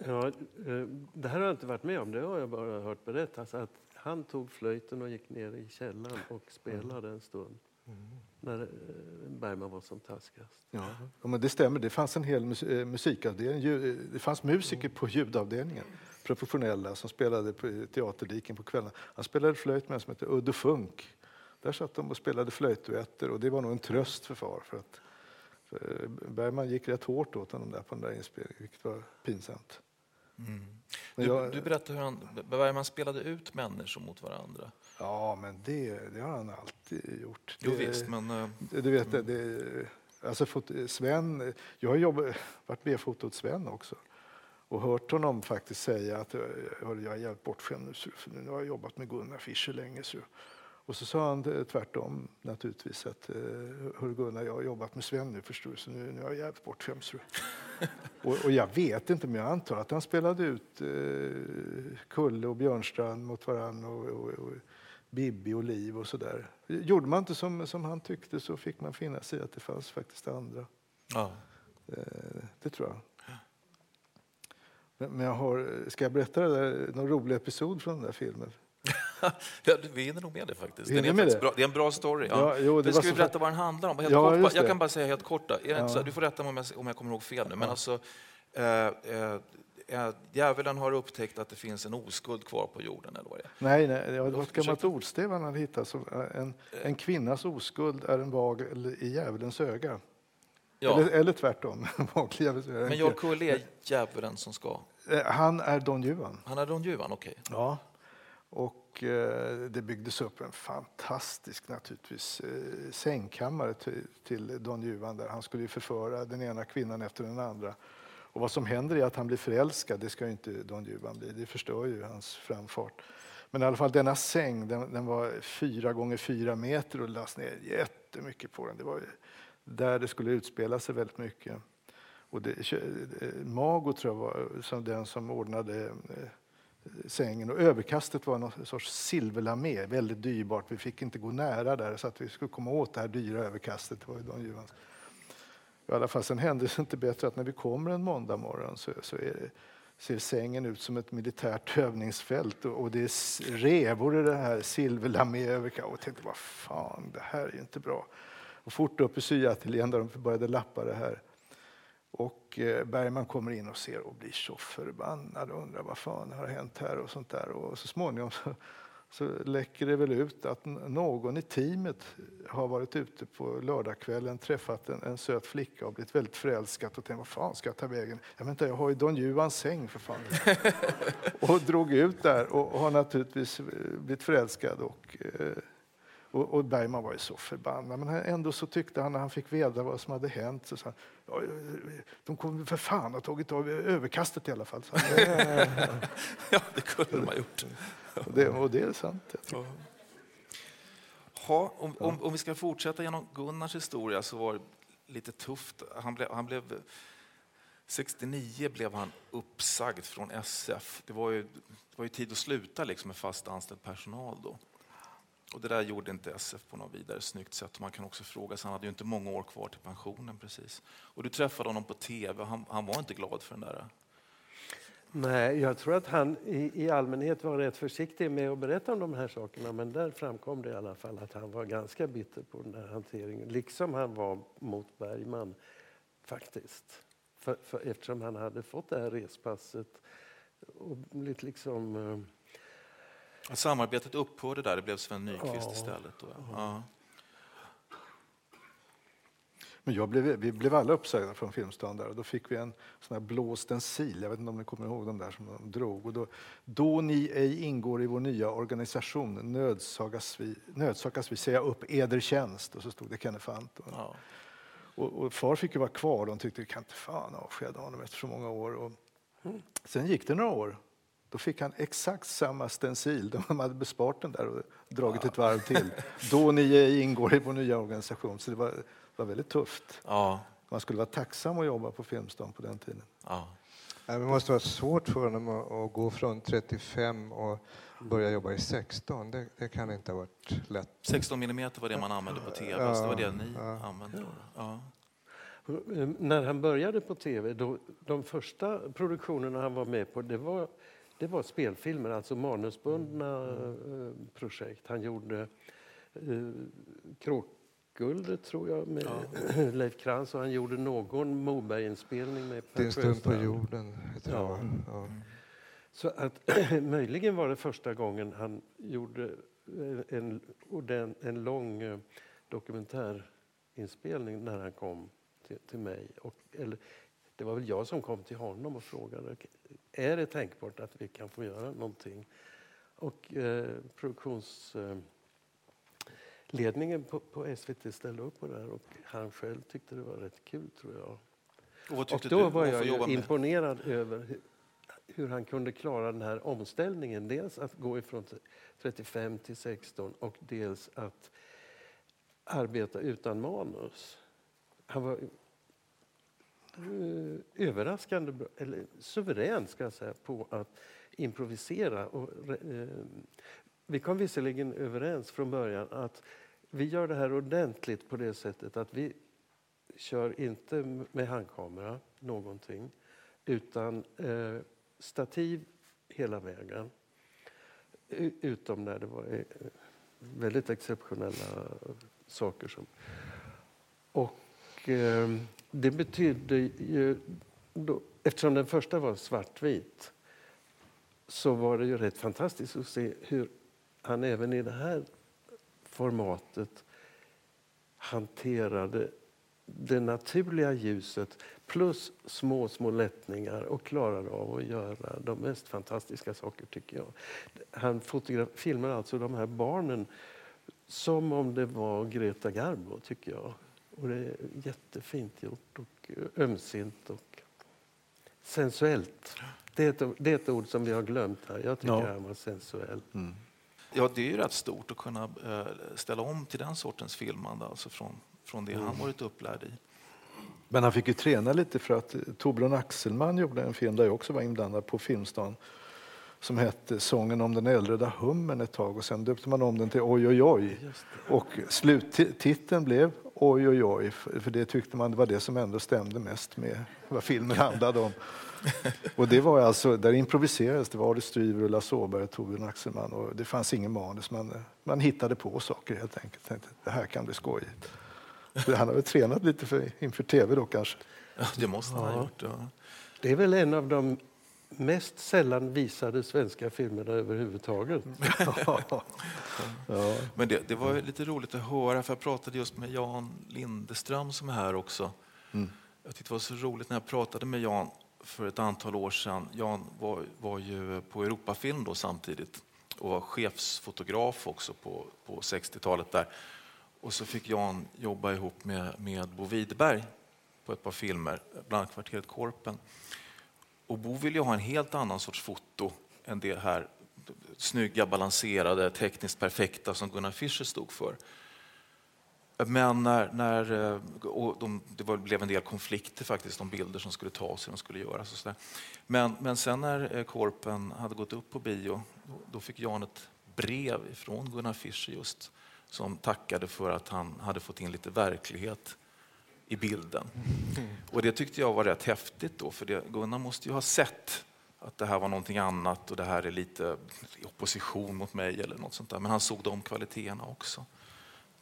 Ja, eh, det här har jag inte varit med om, det har jag bara hört berättas. Att han tog flöjten och gick ner i källaren och spelade en stund. när eh, Bergman var som taskigast. Ja, ja, men det stämmer. Det fanns en hel eh, musikavdelning. Det fanns musiker på ljudavdelningen, professionella, som spelade på Teaterdiken på kvällarna. Han spelade flöjt med en som hette Udde Funk. Där satt de och spelade flöjtduetter och det var nog en tröst för far. För att för Bergman gick rätt hårt åt honom där på den där inspelningen, vilket var pinsamt. Mm. Du, jag- du berättade hur han, Bergman spelade ut människor mot varandra. Ja, men det, det har han alltid gjort. Jo, det, visst, men, eh, Du vet, det, det, alltså Sven, jag har jobbat, varit B-foto åt Sven också och hört honom faktiskt säga att eh, "Hörru, jag är jävligt bortskämd nu, för nu har jag jobbat med Gunnar Fischer länge. Så. Och så sa han tvärtom naturligtvis att eh, Hörru Gunnar, jag har jobbat med Sven nu förstår du, så nu, nu är jag jävligt bortskämd. Och, och jag vet inte, men jag antar att han spelade ut eh, Kulle och Björnstrand mot varandra och, och, och Bibi och Liv och sådär. Gjorde man inte som, som han tyckte så fick man finna sig att det fanns faktiskt andra. Ja. Eh, det tror jag. Men, jag har, ska jag berätta där, någon rolig episod från den där filmen? ja, vi hinner nog med det faktiskt. Den är, faktiskt det? bra. det är en bra story. Ja. Ja, jo, det ska vi berätta fa- vad den handlar om? Helt Ja, kort, jag kan bara säga helt kort. Då. Är Ja. så du får rätta mig om jag, om jag kommer ihåg fel nu. Men Ja. alltså, eh, eh, eh, djävulen har upptäckt att det finns en oskuld kvar på jorden. Eller vad det är. Nej, nej, det var ett gammalt ordstäv han hade hittat. Eh, en, en kvinnas oskuld är en vagel i djävulens öga. Ja. Eller, eller tvärtom. Men Jarl Kulle är djävulen som ska... Eh, Han är Don Juan. Han är Don Juan, okej. Ja. Och och eh, det byggdes upp en fantastisk naturligtvis eh, sängkammare till, till Don Juan där. Han skulle ju förföra den ena kvinnan efter den andra. Och vad som händer är att han blir förälskad. Det ska ju inte Don Juan bli. Det förstör ju hans framfart. Men i alla fall denna säng, den, den var fyra gånger fyra meter och lades ner jättemycket på den. Det var ju där det skulle utspela sig väldigt mycket. Och det, eh, Mago tror jag var som den som ordnade eh, sängen och överkastet var någon sorts silverlamé, väldigt dyrbart. Vi fick inte gå nära där så att vi skulle komma åt det här dyra överkastet. Det var ju Don Juans. I alla fall, sen hände det inte bättre att när vi kommer en måndag morgon så, så är det, ser sängen ut som ett militärt övningsfält och, och det är revor i det här silverlamé överkastet. Och jag tänkte, vad fan, det här är ju inte bra. Och fort upp i syateljén där de började lappa det här. Och eh, Bergman kommer in och ser och blir så förbannad och undrar vad fan har hänt här och sånt där. Och så småningom så, så läcker det väl ut att någon i teamet har varit ute på lördagskvällen, träffat en, en söt flicka och blivit väldigt förälskad och tänkt vad fan ska jag ta vägen? Jag, vänta, jag har ju Don Juans säng för fan. och drog ut där och, och har naturligtvis eh, blivit förälskad och eh, och, och Bergman var ju så förbannad, men ändå så tyckte han när han fick veta vad som hade hänt, så sa han, "Ja, de kommer för fan ha tagit av överkastet i alla fall. Så han, ja, det kunde de ha gjort. och, det, och det är sant. Ha, om, om, om vi ska fortsätta genom Gunnars historia så var det lite tufft. Han blev, han blev, 69 blev han uppsagd från SF. Det var ju, det var ju tid att sluta liksom med fast anställd personal då. Och det där gjorde inte SF på något vidare snyggt sätt. Man kan också fråga sig, han hade ju inte många år kvar till pensionen precis. Och du träffade honom på TV, han, han var inte glad för den där. Nej, jag tror att han i, i allmänhet var rätt försiktig med att berätta om de här sakerna men där framkom det i alla fall att han var ganska bitter på den här hanteringen. Liksom han var mot Bergman, faktiskt. För, för, eftersom han hade fått det här respasset och blivit liksom... Eh, Samarbetet upphörde där, det blev Sven Nykvist Ja. istället. Då. Ja. Men jag blev, vi blev alla uppsagda från Filmstaden där och då fick vi en sån här blå stencil, jag vet inte om ni kommer ihåg de där som de drog. Och då, då ni ej ingår i vår nya organisation nödsakas vi, nödsakas vi säga upp eder tjänst. Och så stod det Kenneth Fant. Och, Ja. och, och far fick ju vara kvar, de tyckte vi kan inte fan avskeda honom efter så många år. Och sen gick det några år. Då fick han exakt samma stencil. De hade besparat den där och dragit ett varv till. Då ni ingår i vår nya organisation. Så det var, var väldigt tufft. Ja. Man skulle vara tacksam att jobba på Filmstaden på den tiden. Ja. Ja, Det måste vara svårt för honom att, gå från 35 och börja jobba i 16. Det, det kan inte ha varit lätt. 16 mm var det man använde på TV, Ja, så det var det ni ja. använde. Ja. Eh, När han började på tv, då, de första produktionerna han var med på, det var, det var spelfilmer, alltså manusbundna eh, projekt. Han gjorde eh, krok, Guldet tror jag med Leif Krantz och han gjorde någon Moberg-inspelning med Per Det är en stund på Sjöstrand. jorden. heter Ja. Ja. Så att möjligen var det första gången han gjorde eh, en, orden- en lång eh, dokumentärinspelning när han kom till, till mig. Och, eller, det var väl jag som kom till honom och frågade är det tänkbart att vi kan få göra någonting. Och eh, produktionsledningen ledningen på, på SVT ställde upp på det här och han själv tyckte det var rätt kul tror jag. Och tyckte då var jag imponerad över hur, hur han kunde klara den här omställningen. Dels att gå ifrån 35 till 16 och dels att arbeta utan manus. Han var Eh, överraskande, bra, eller suverän ska jag säga, på att improvisera. Och, eh, vi kom visserligen överens från början att vi gör det här ordentligt på det sättet att vi kör inte med handkamera någonting utan eh, stativ hela vägen. Utom när det var eh, väldigt exceptionella saker. Som. Och Ehm, det betydde ju... Då, eftersom den första var svartvit så var det ju rätt fantastiskt att se hur han även i det här formatet hanterade det naturliga ljuset plus små, små lättningar och klarade av att göra de mest fantastiska saker, tycker jag. Han filmar alltså de här barnen som om det var Greta Garbo, tycker jag. Och det är jättefint gjort och ömsint och sensuellt. Det är, ett, det är ett ord som vi har glömt här. Jag tycker Ja. han var sensuell. Ja, det är ju rätt stort att kunna eh, ställa om till den sortens filmande, alltså från, från det han Mm. varit upplärd i. Men han fick ju träna lite för att Torbjörn Axelman gjorde en film där jag också var inblandad på Filmstan som hette Sången om den äldröda hummern ett tag och sen döpte man om den till Oj oj oj. Och sluttiteln blev Oj oj oj för det tyckte man det var det som ändå stämde mest med vad filmen handlade om. Och det var alltså, där improviserades, det var Adi Stryver, Ulla Såberg och Torbjörn Axelman och det fanns ingen manus, man, man hittade på saker helt enkelt. Tänkte, det här kan bli skojigt. Så han har väl tränat lite för, inför tv då kanske. Ja, det måste han ha gjort. Ja. Det är väl en av de mest sällan visade svenska filmerna överhuvudtaget. Ja. Men det, det var lite roligt att höra, för jag pratade just med Jan Lindeström som är här också. Mm. Jag tyckte det var så roligt när jag pratade med Jan för ett antal år sedan. Jan var, var ju på Europafilm då samtidigt och var chefsfotograf också på, på 60-talet där. Och så fick Jan jobba ihop med, med Bo Widerberg på ett par filmer, bland annat Kvarteret Korpen. Och Bo ville ju ha en helt annan sorts foto än det här snygga, balanserade, tekniskt perfekta som Gunnar Fischer stod för. Men när, när eh, och de, det var, blev en del konflikter faktiskt om bilder som skulle tas, hur de skulle göras och sådär. Men, men sen när eh, Korpen hade gått upp på bio, då, då fick Jan ett brev från Gunnar Fischer just som tackade för att han hade fått in lite verklighet i bilden. Och det tyckte jag var rätt häftigt då, för det, Gunnar måste ju ha sett att det här var någonting annat och det här är lite i opposition mot mig eller något sånt där. Men han såg de kvaliteterna också.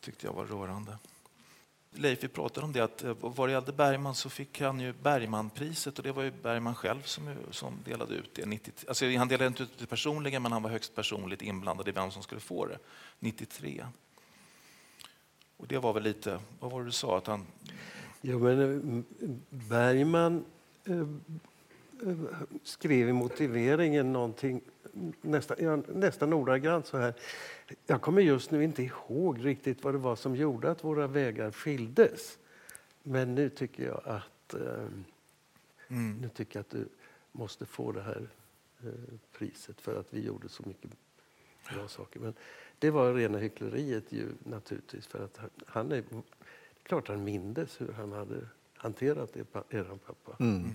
tyckte jag var rörande. Leif, vi pratade om det att eh, vad det gällde Bergman så fick han ju Bergmanpriset och det var ju Bergman själv som, som delade ut det. 90, alltså han delade inte ut det personligen men han var högst personligt inblandad i vem som skulle få det 93. Och det var väl lite, vad var det du sa? Att han, Jo, men eh, Bergman eh, eh, skrev i motiveringen någonting nästan, ja, nästan ordagrant så här. Jag kommer just nu inte ihåg riktigt vad det var som gjorde att våra vägar skildes. Men nu tycker jag att, eh, Mm. nu tycker jag att du måste få det här eh, priset för att vi gjorde så mycket bra saker. Men det var rena hyckleriet ju naturligtvis för att han är klart han mindes hur han hade hanterat er, eran pappa. Mm.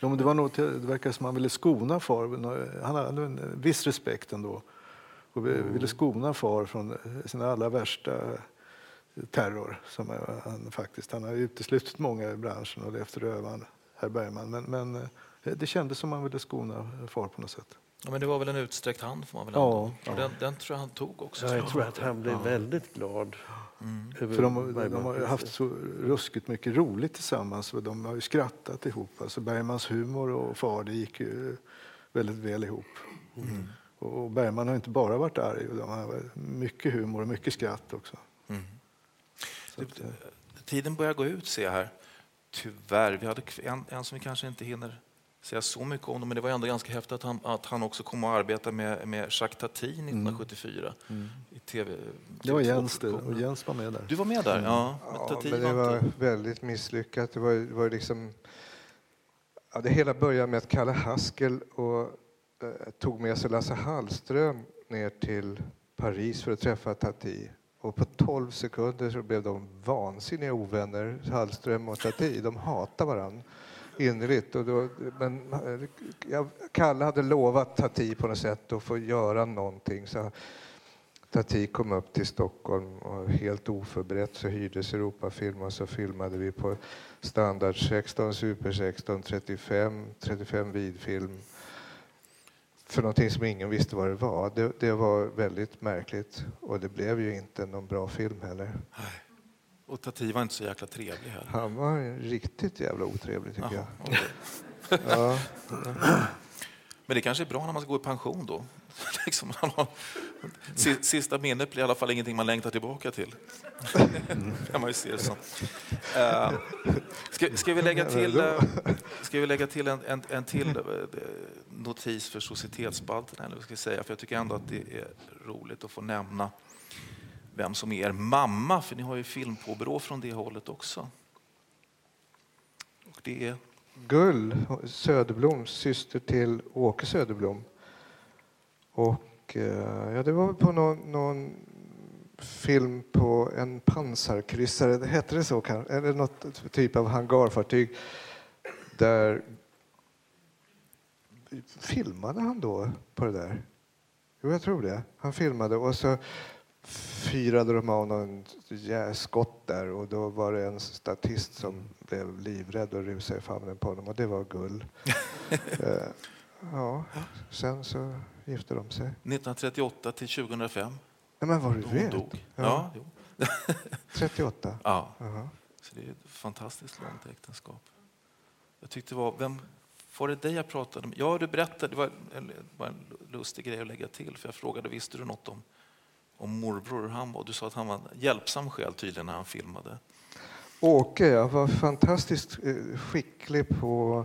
Ja, men det, var nog, det verkar som han ville skona far. Han hade en viss respekt ändå. Och vi- ville skona far från sin allra värsta terror. Som han, faktiskt, han har uteslutit många i branschen och levt rövan, herr Bergman. Men, men eh, det kändes som han ville skona far på något sätt. ja, men det var väl en utsträckt hand får man väl Ja, ändå. ja. Och Den, den tror jag han tog också. Ja, jag tror att han blev Ja. väldigt glad över För de, de har Bergman-priset. haft så ruskigt mycket roligt tillsammans de har ju skrattat ihop. Alltså Bergmans humor och far, det gick ju väldigt väl ihop. Mm. Och Bergman har inte bara varit arg, han har mycket humor och mycket skratt också. Mm. Att, eh, Tiden börjar gå ut ser jag här. Tyvärr. Vi hade en, en som vi kanske inte hinner säga så mycket om, men det var ändå ganska häftigt att han, att han också kom att arbeta med, med Jacques Tati 1974 Mm. i TV. det var TV2 Jens det, och Jens var med där. Du var med där? Ja. Men Ja, men det var inte... väldigt misslyckat. Det var, det var liksom... Ja, det hela började med att Kalle Haskel och, eh, tog med sig Lasse Hallström ner till Paris för att träffa Tati. Och på 12 sekunder så blev de vansinniga ovänner, Hallström och Tati. De hatar varandra innerligt. Och då, men jag, Kalle hade lovat Tati på något sätt att få göra någonting. Så Tati kom upp till Stockholm och helt oförberett så hyrdes Europafilm och så filmade vi på standard 16, Super 16, 35, 35 vidfilm för någonting som ingen visste vad det var. Det, det var väldigt märkligt och det blev ju inte någon bra film heller. Och Tati var inte så jäkla trevlig heller. Han var riktigt jävla otrevlig tycker Jaha, jag. Ja. Men det kanske är bra när man ska gå i pension då. liksom sista minnet blir i alla fall ingenting man längtar tillbaka till. kan man ju se det som. Eh, ska, ska vi lägga till, eh, ska vi lägga till en, en, en till eh, notis för societetsspalterna? Eller vad ska jag säga? För jag tycker ändå att det är roligt att få nämna vem som är er mamma, för ni har ju filmpåbrå från det hållet också. Och det är Gull Söderblom, syster till Åke Söderblom. Och eh, ja, det var på någon, någon film på en pansarkryssare, det hette det så kanske, eller något typ av hangarfartyg. Där filmade han då på det där? Jo, jag tror det. Han filmade och så firade de av någon skott där och då var det en statist som blev livrädd och rusade i famnen på honom och det var Gull. Eh, ja, sen så gifte de sig. 1938 till 2005. Nej, men vad du Då hon vet. dog. Ja. Ja, jo. 38. Ja. Jaha. Så det är ett fantastiskt långt äktenskap. Jag tyckte var, vem var det dig jag pratade med? Ja, du berättade, det var en, var en lustig grej att lägga till, för jag frågade, visste du något om, om morbror, hur han var? Du sa att han var en hjälpsam själ tydligen när han filmade. Åke ja, var fantastiskt eh, skicklig på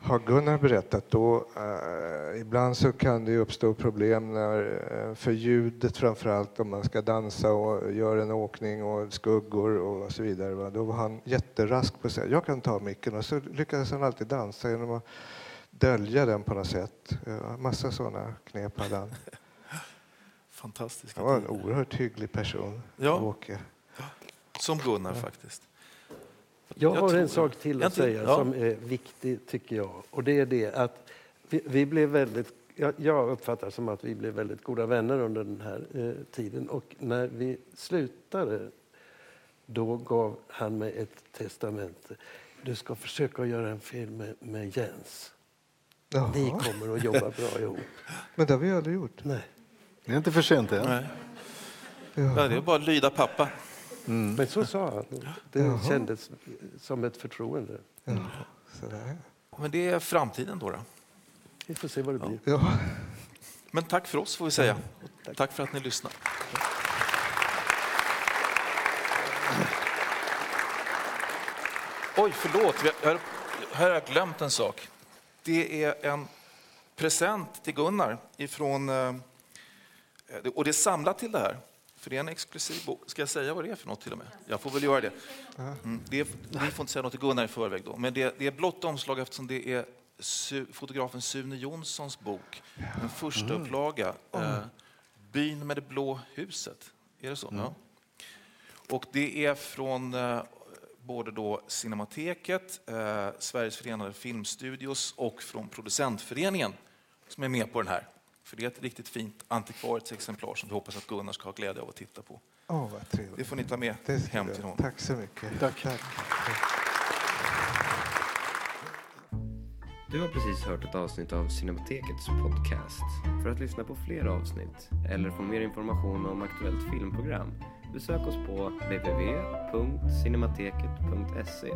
har Gunnar berättat då. Eh, ibland så kan det uppstå problem när, eh, för ljudet framför allt om man ska dansa och göra en åkning och skuggor och så vidare. Va? Då var han jätterask på att säga jag kan ta micken och så lyckades han alltid dansa genom att dölja den på något sätt. Ja, massa sådana knep hade han. Fantastiska Han var en oerhört hygglig person, Ja. Åke. Som Gunnar faktiskt. Jag, Jag har en sak till att säga ja. som är viktig, tycker jag. Och det är det att vi, vi blev väldigt... Jag, jag uppfattar som att vi blev väldigt goda vänner under den här eh, tiden. Och när vi slutade, då gav han mig ett testamente. Du ska försöka göra en film med, med Jens. Jaha. Vi kommer att jobba bra ihop. Men det har vi aldrig gjort. Nej. Det är inte för sent än. Nej. Ja, det är bara att lyda pappa. Men så sa han. Det Jaha. kändes som ett förtroende. Ja, sådär. Men det är framtiden då. då. Vi får se vad det blir. Ja. Men tack för oss får vi säga. Och tack för att ni lyssnar. Oj, förlåt. Här har jag glömt en sak. Det är en present till Gunnar ifrån... eh, Och det är samlat till det här. För det är en exklusiv bok. Ska jag säga vad det är för något till och med? Jag får väl göra det. Mm, det är, ni får inte säga något till Gunnar i förväg då. Men det, det är blått omslag eftersom det är Su, fotografen Sune Jonssons bok. En första upplaga. Eh, Byn med det blå huset. Är det så? Ja. Och det är från eh, både då Cinemateket, eh, Sveriges förenade filmstudios och från Producentföreningen som är med på den här. För det är ett riktigt fint antikvariskt exemplar som vi hoppas att Gunnar ska ha glädje av att titta på. Åh, vad trevligt. Det får ni ta med hem till honom. Tack så mycket. Tack. Du har precis hört ett avsnitt av Cinematekets podcast. För att lyssna på fler avsnitt eller få mer information om aktuellt filmprogram, besök oss på www.cinemateket.se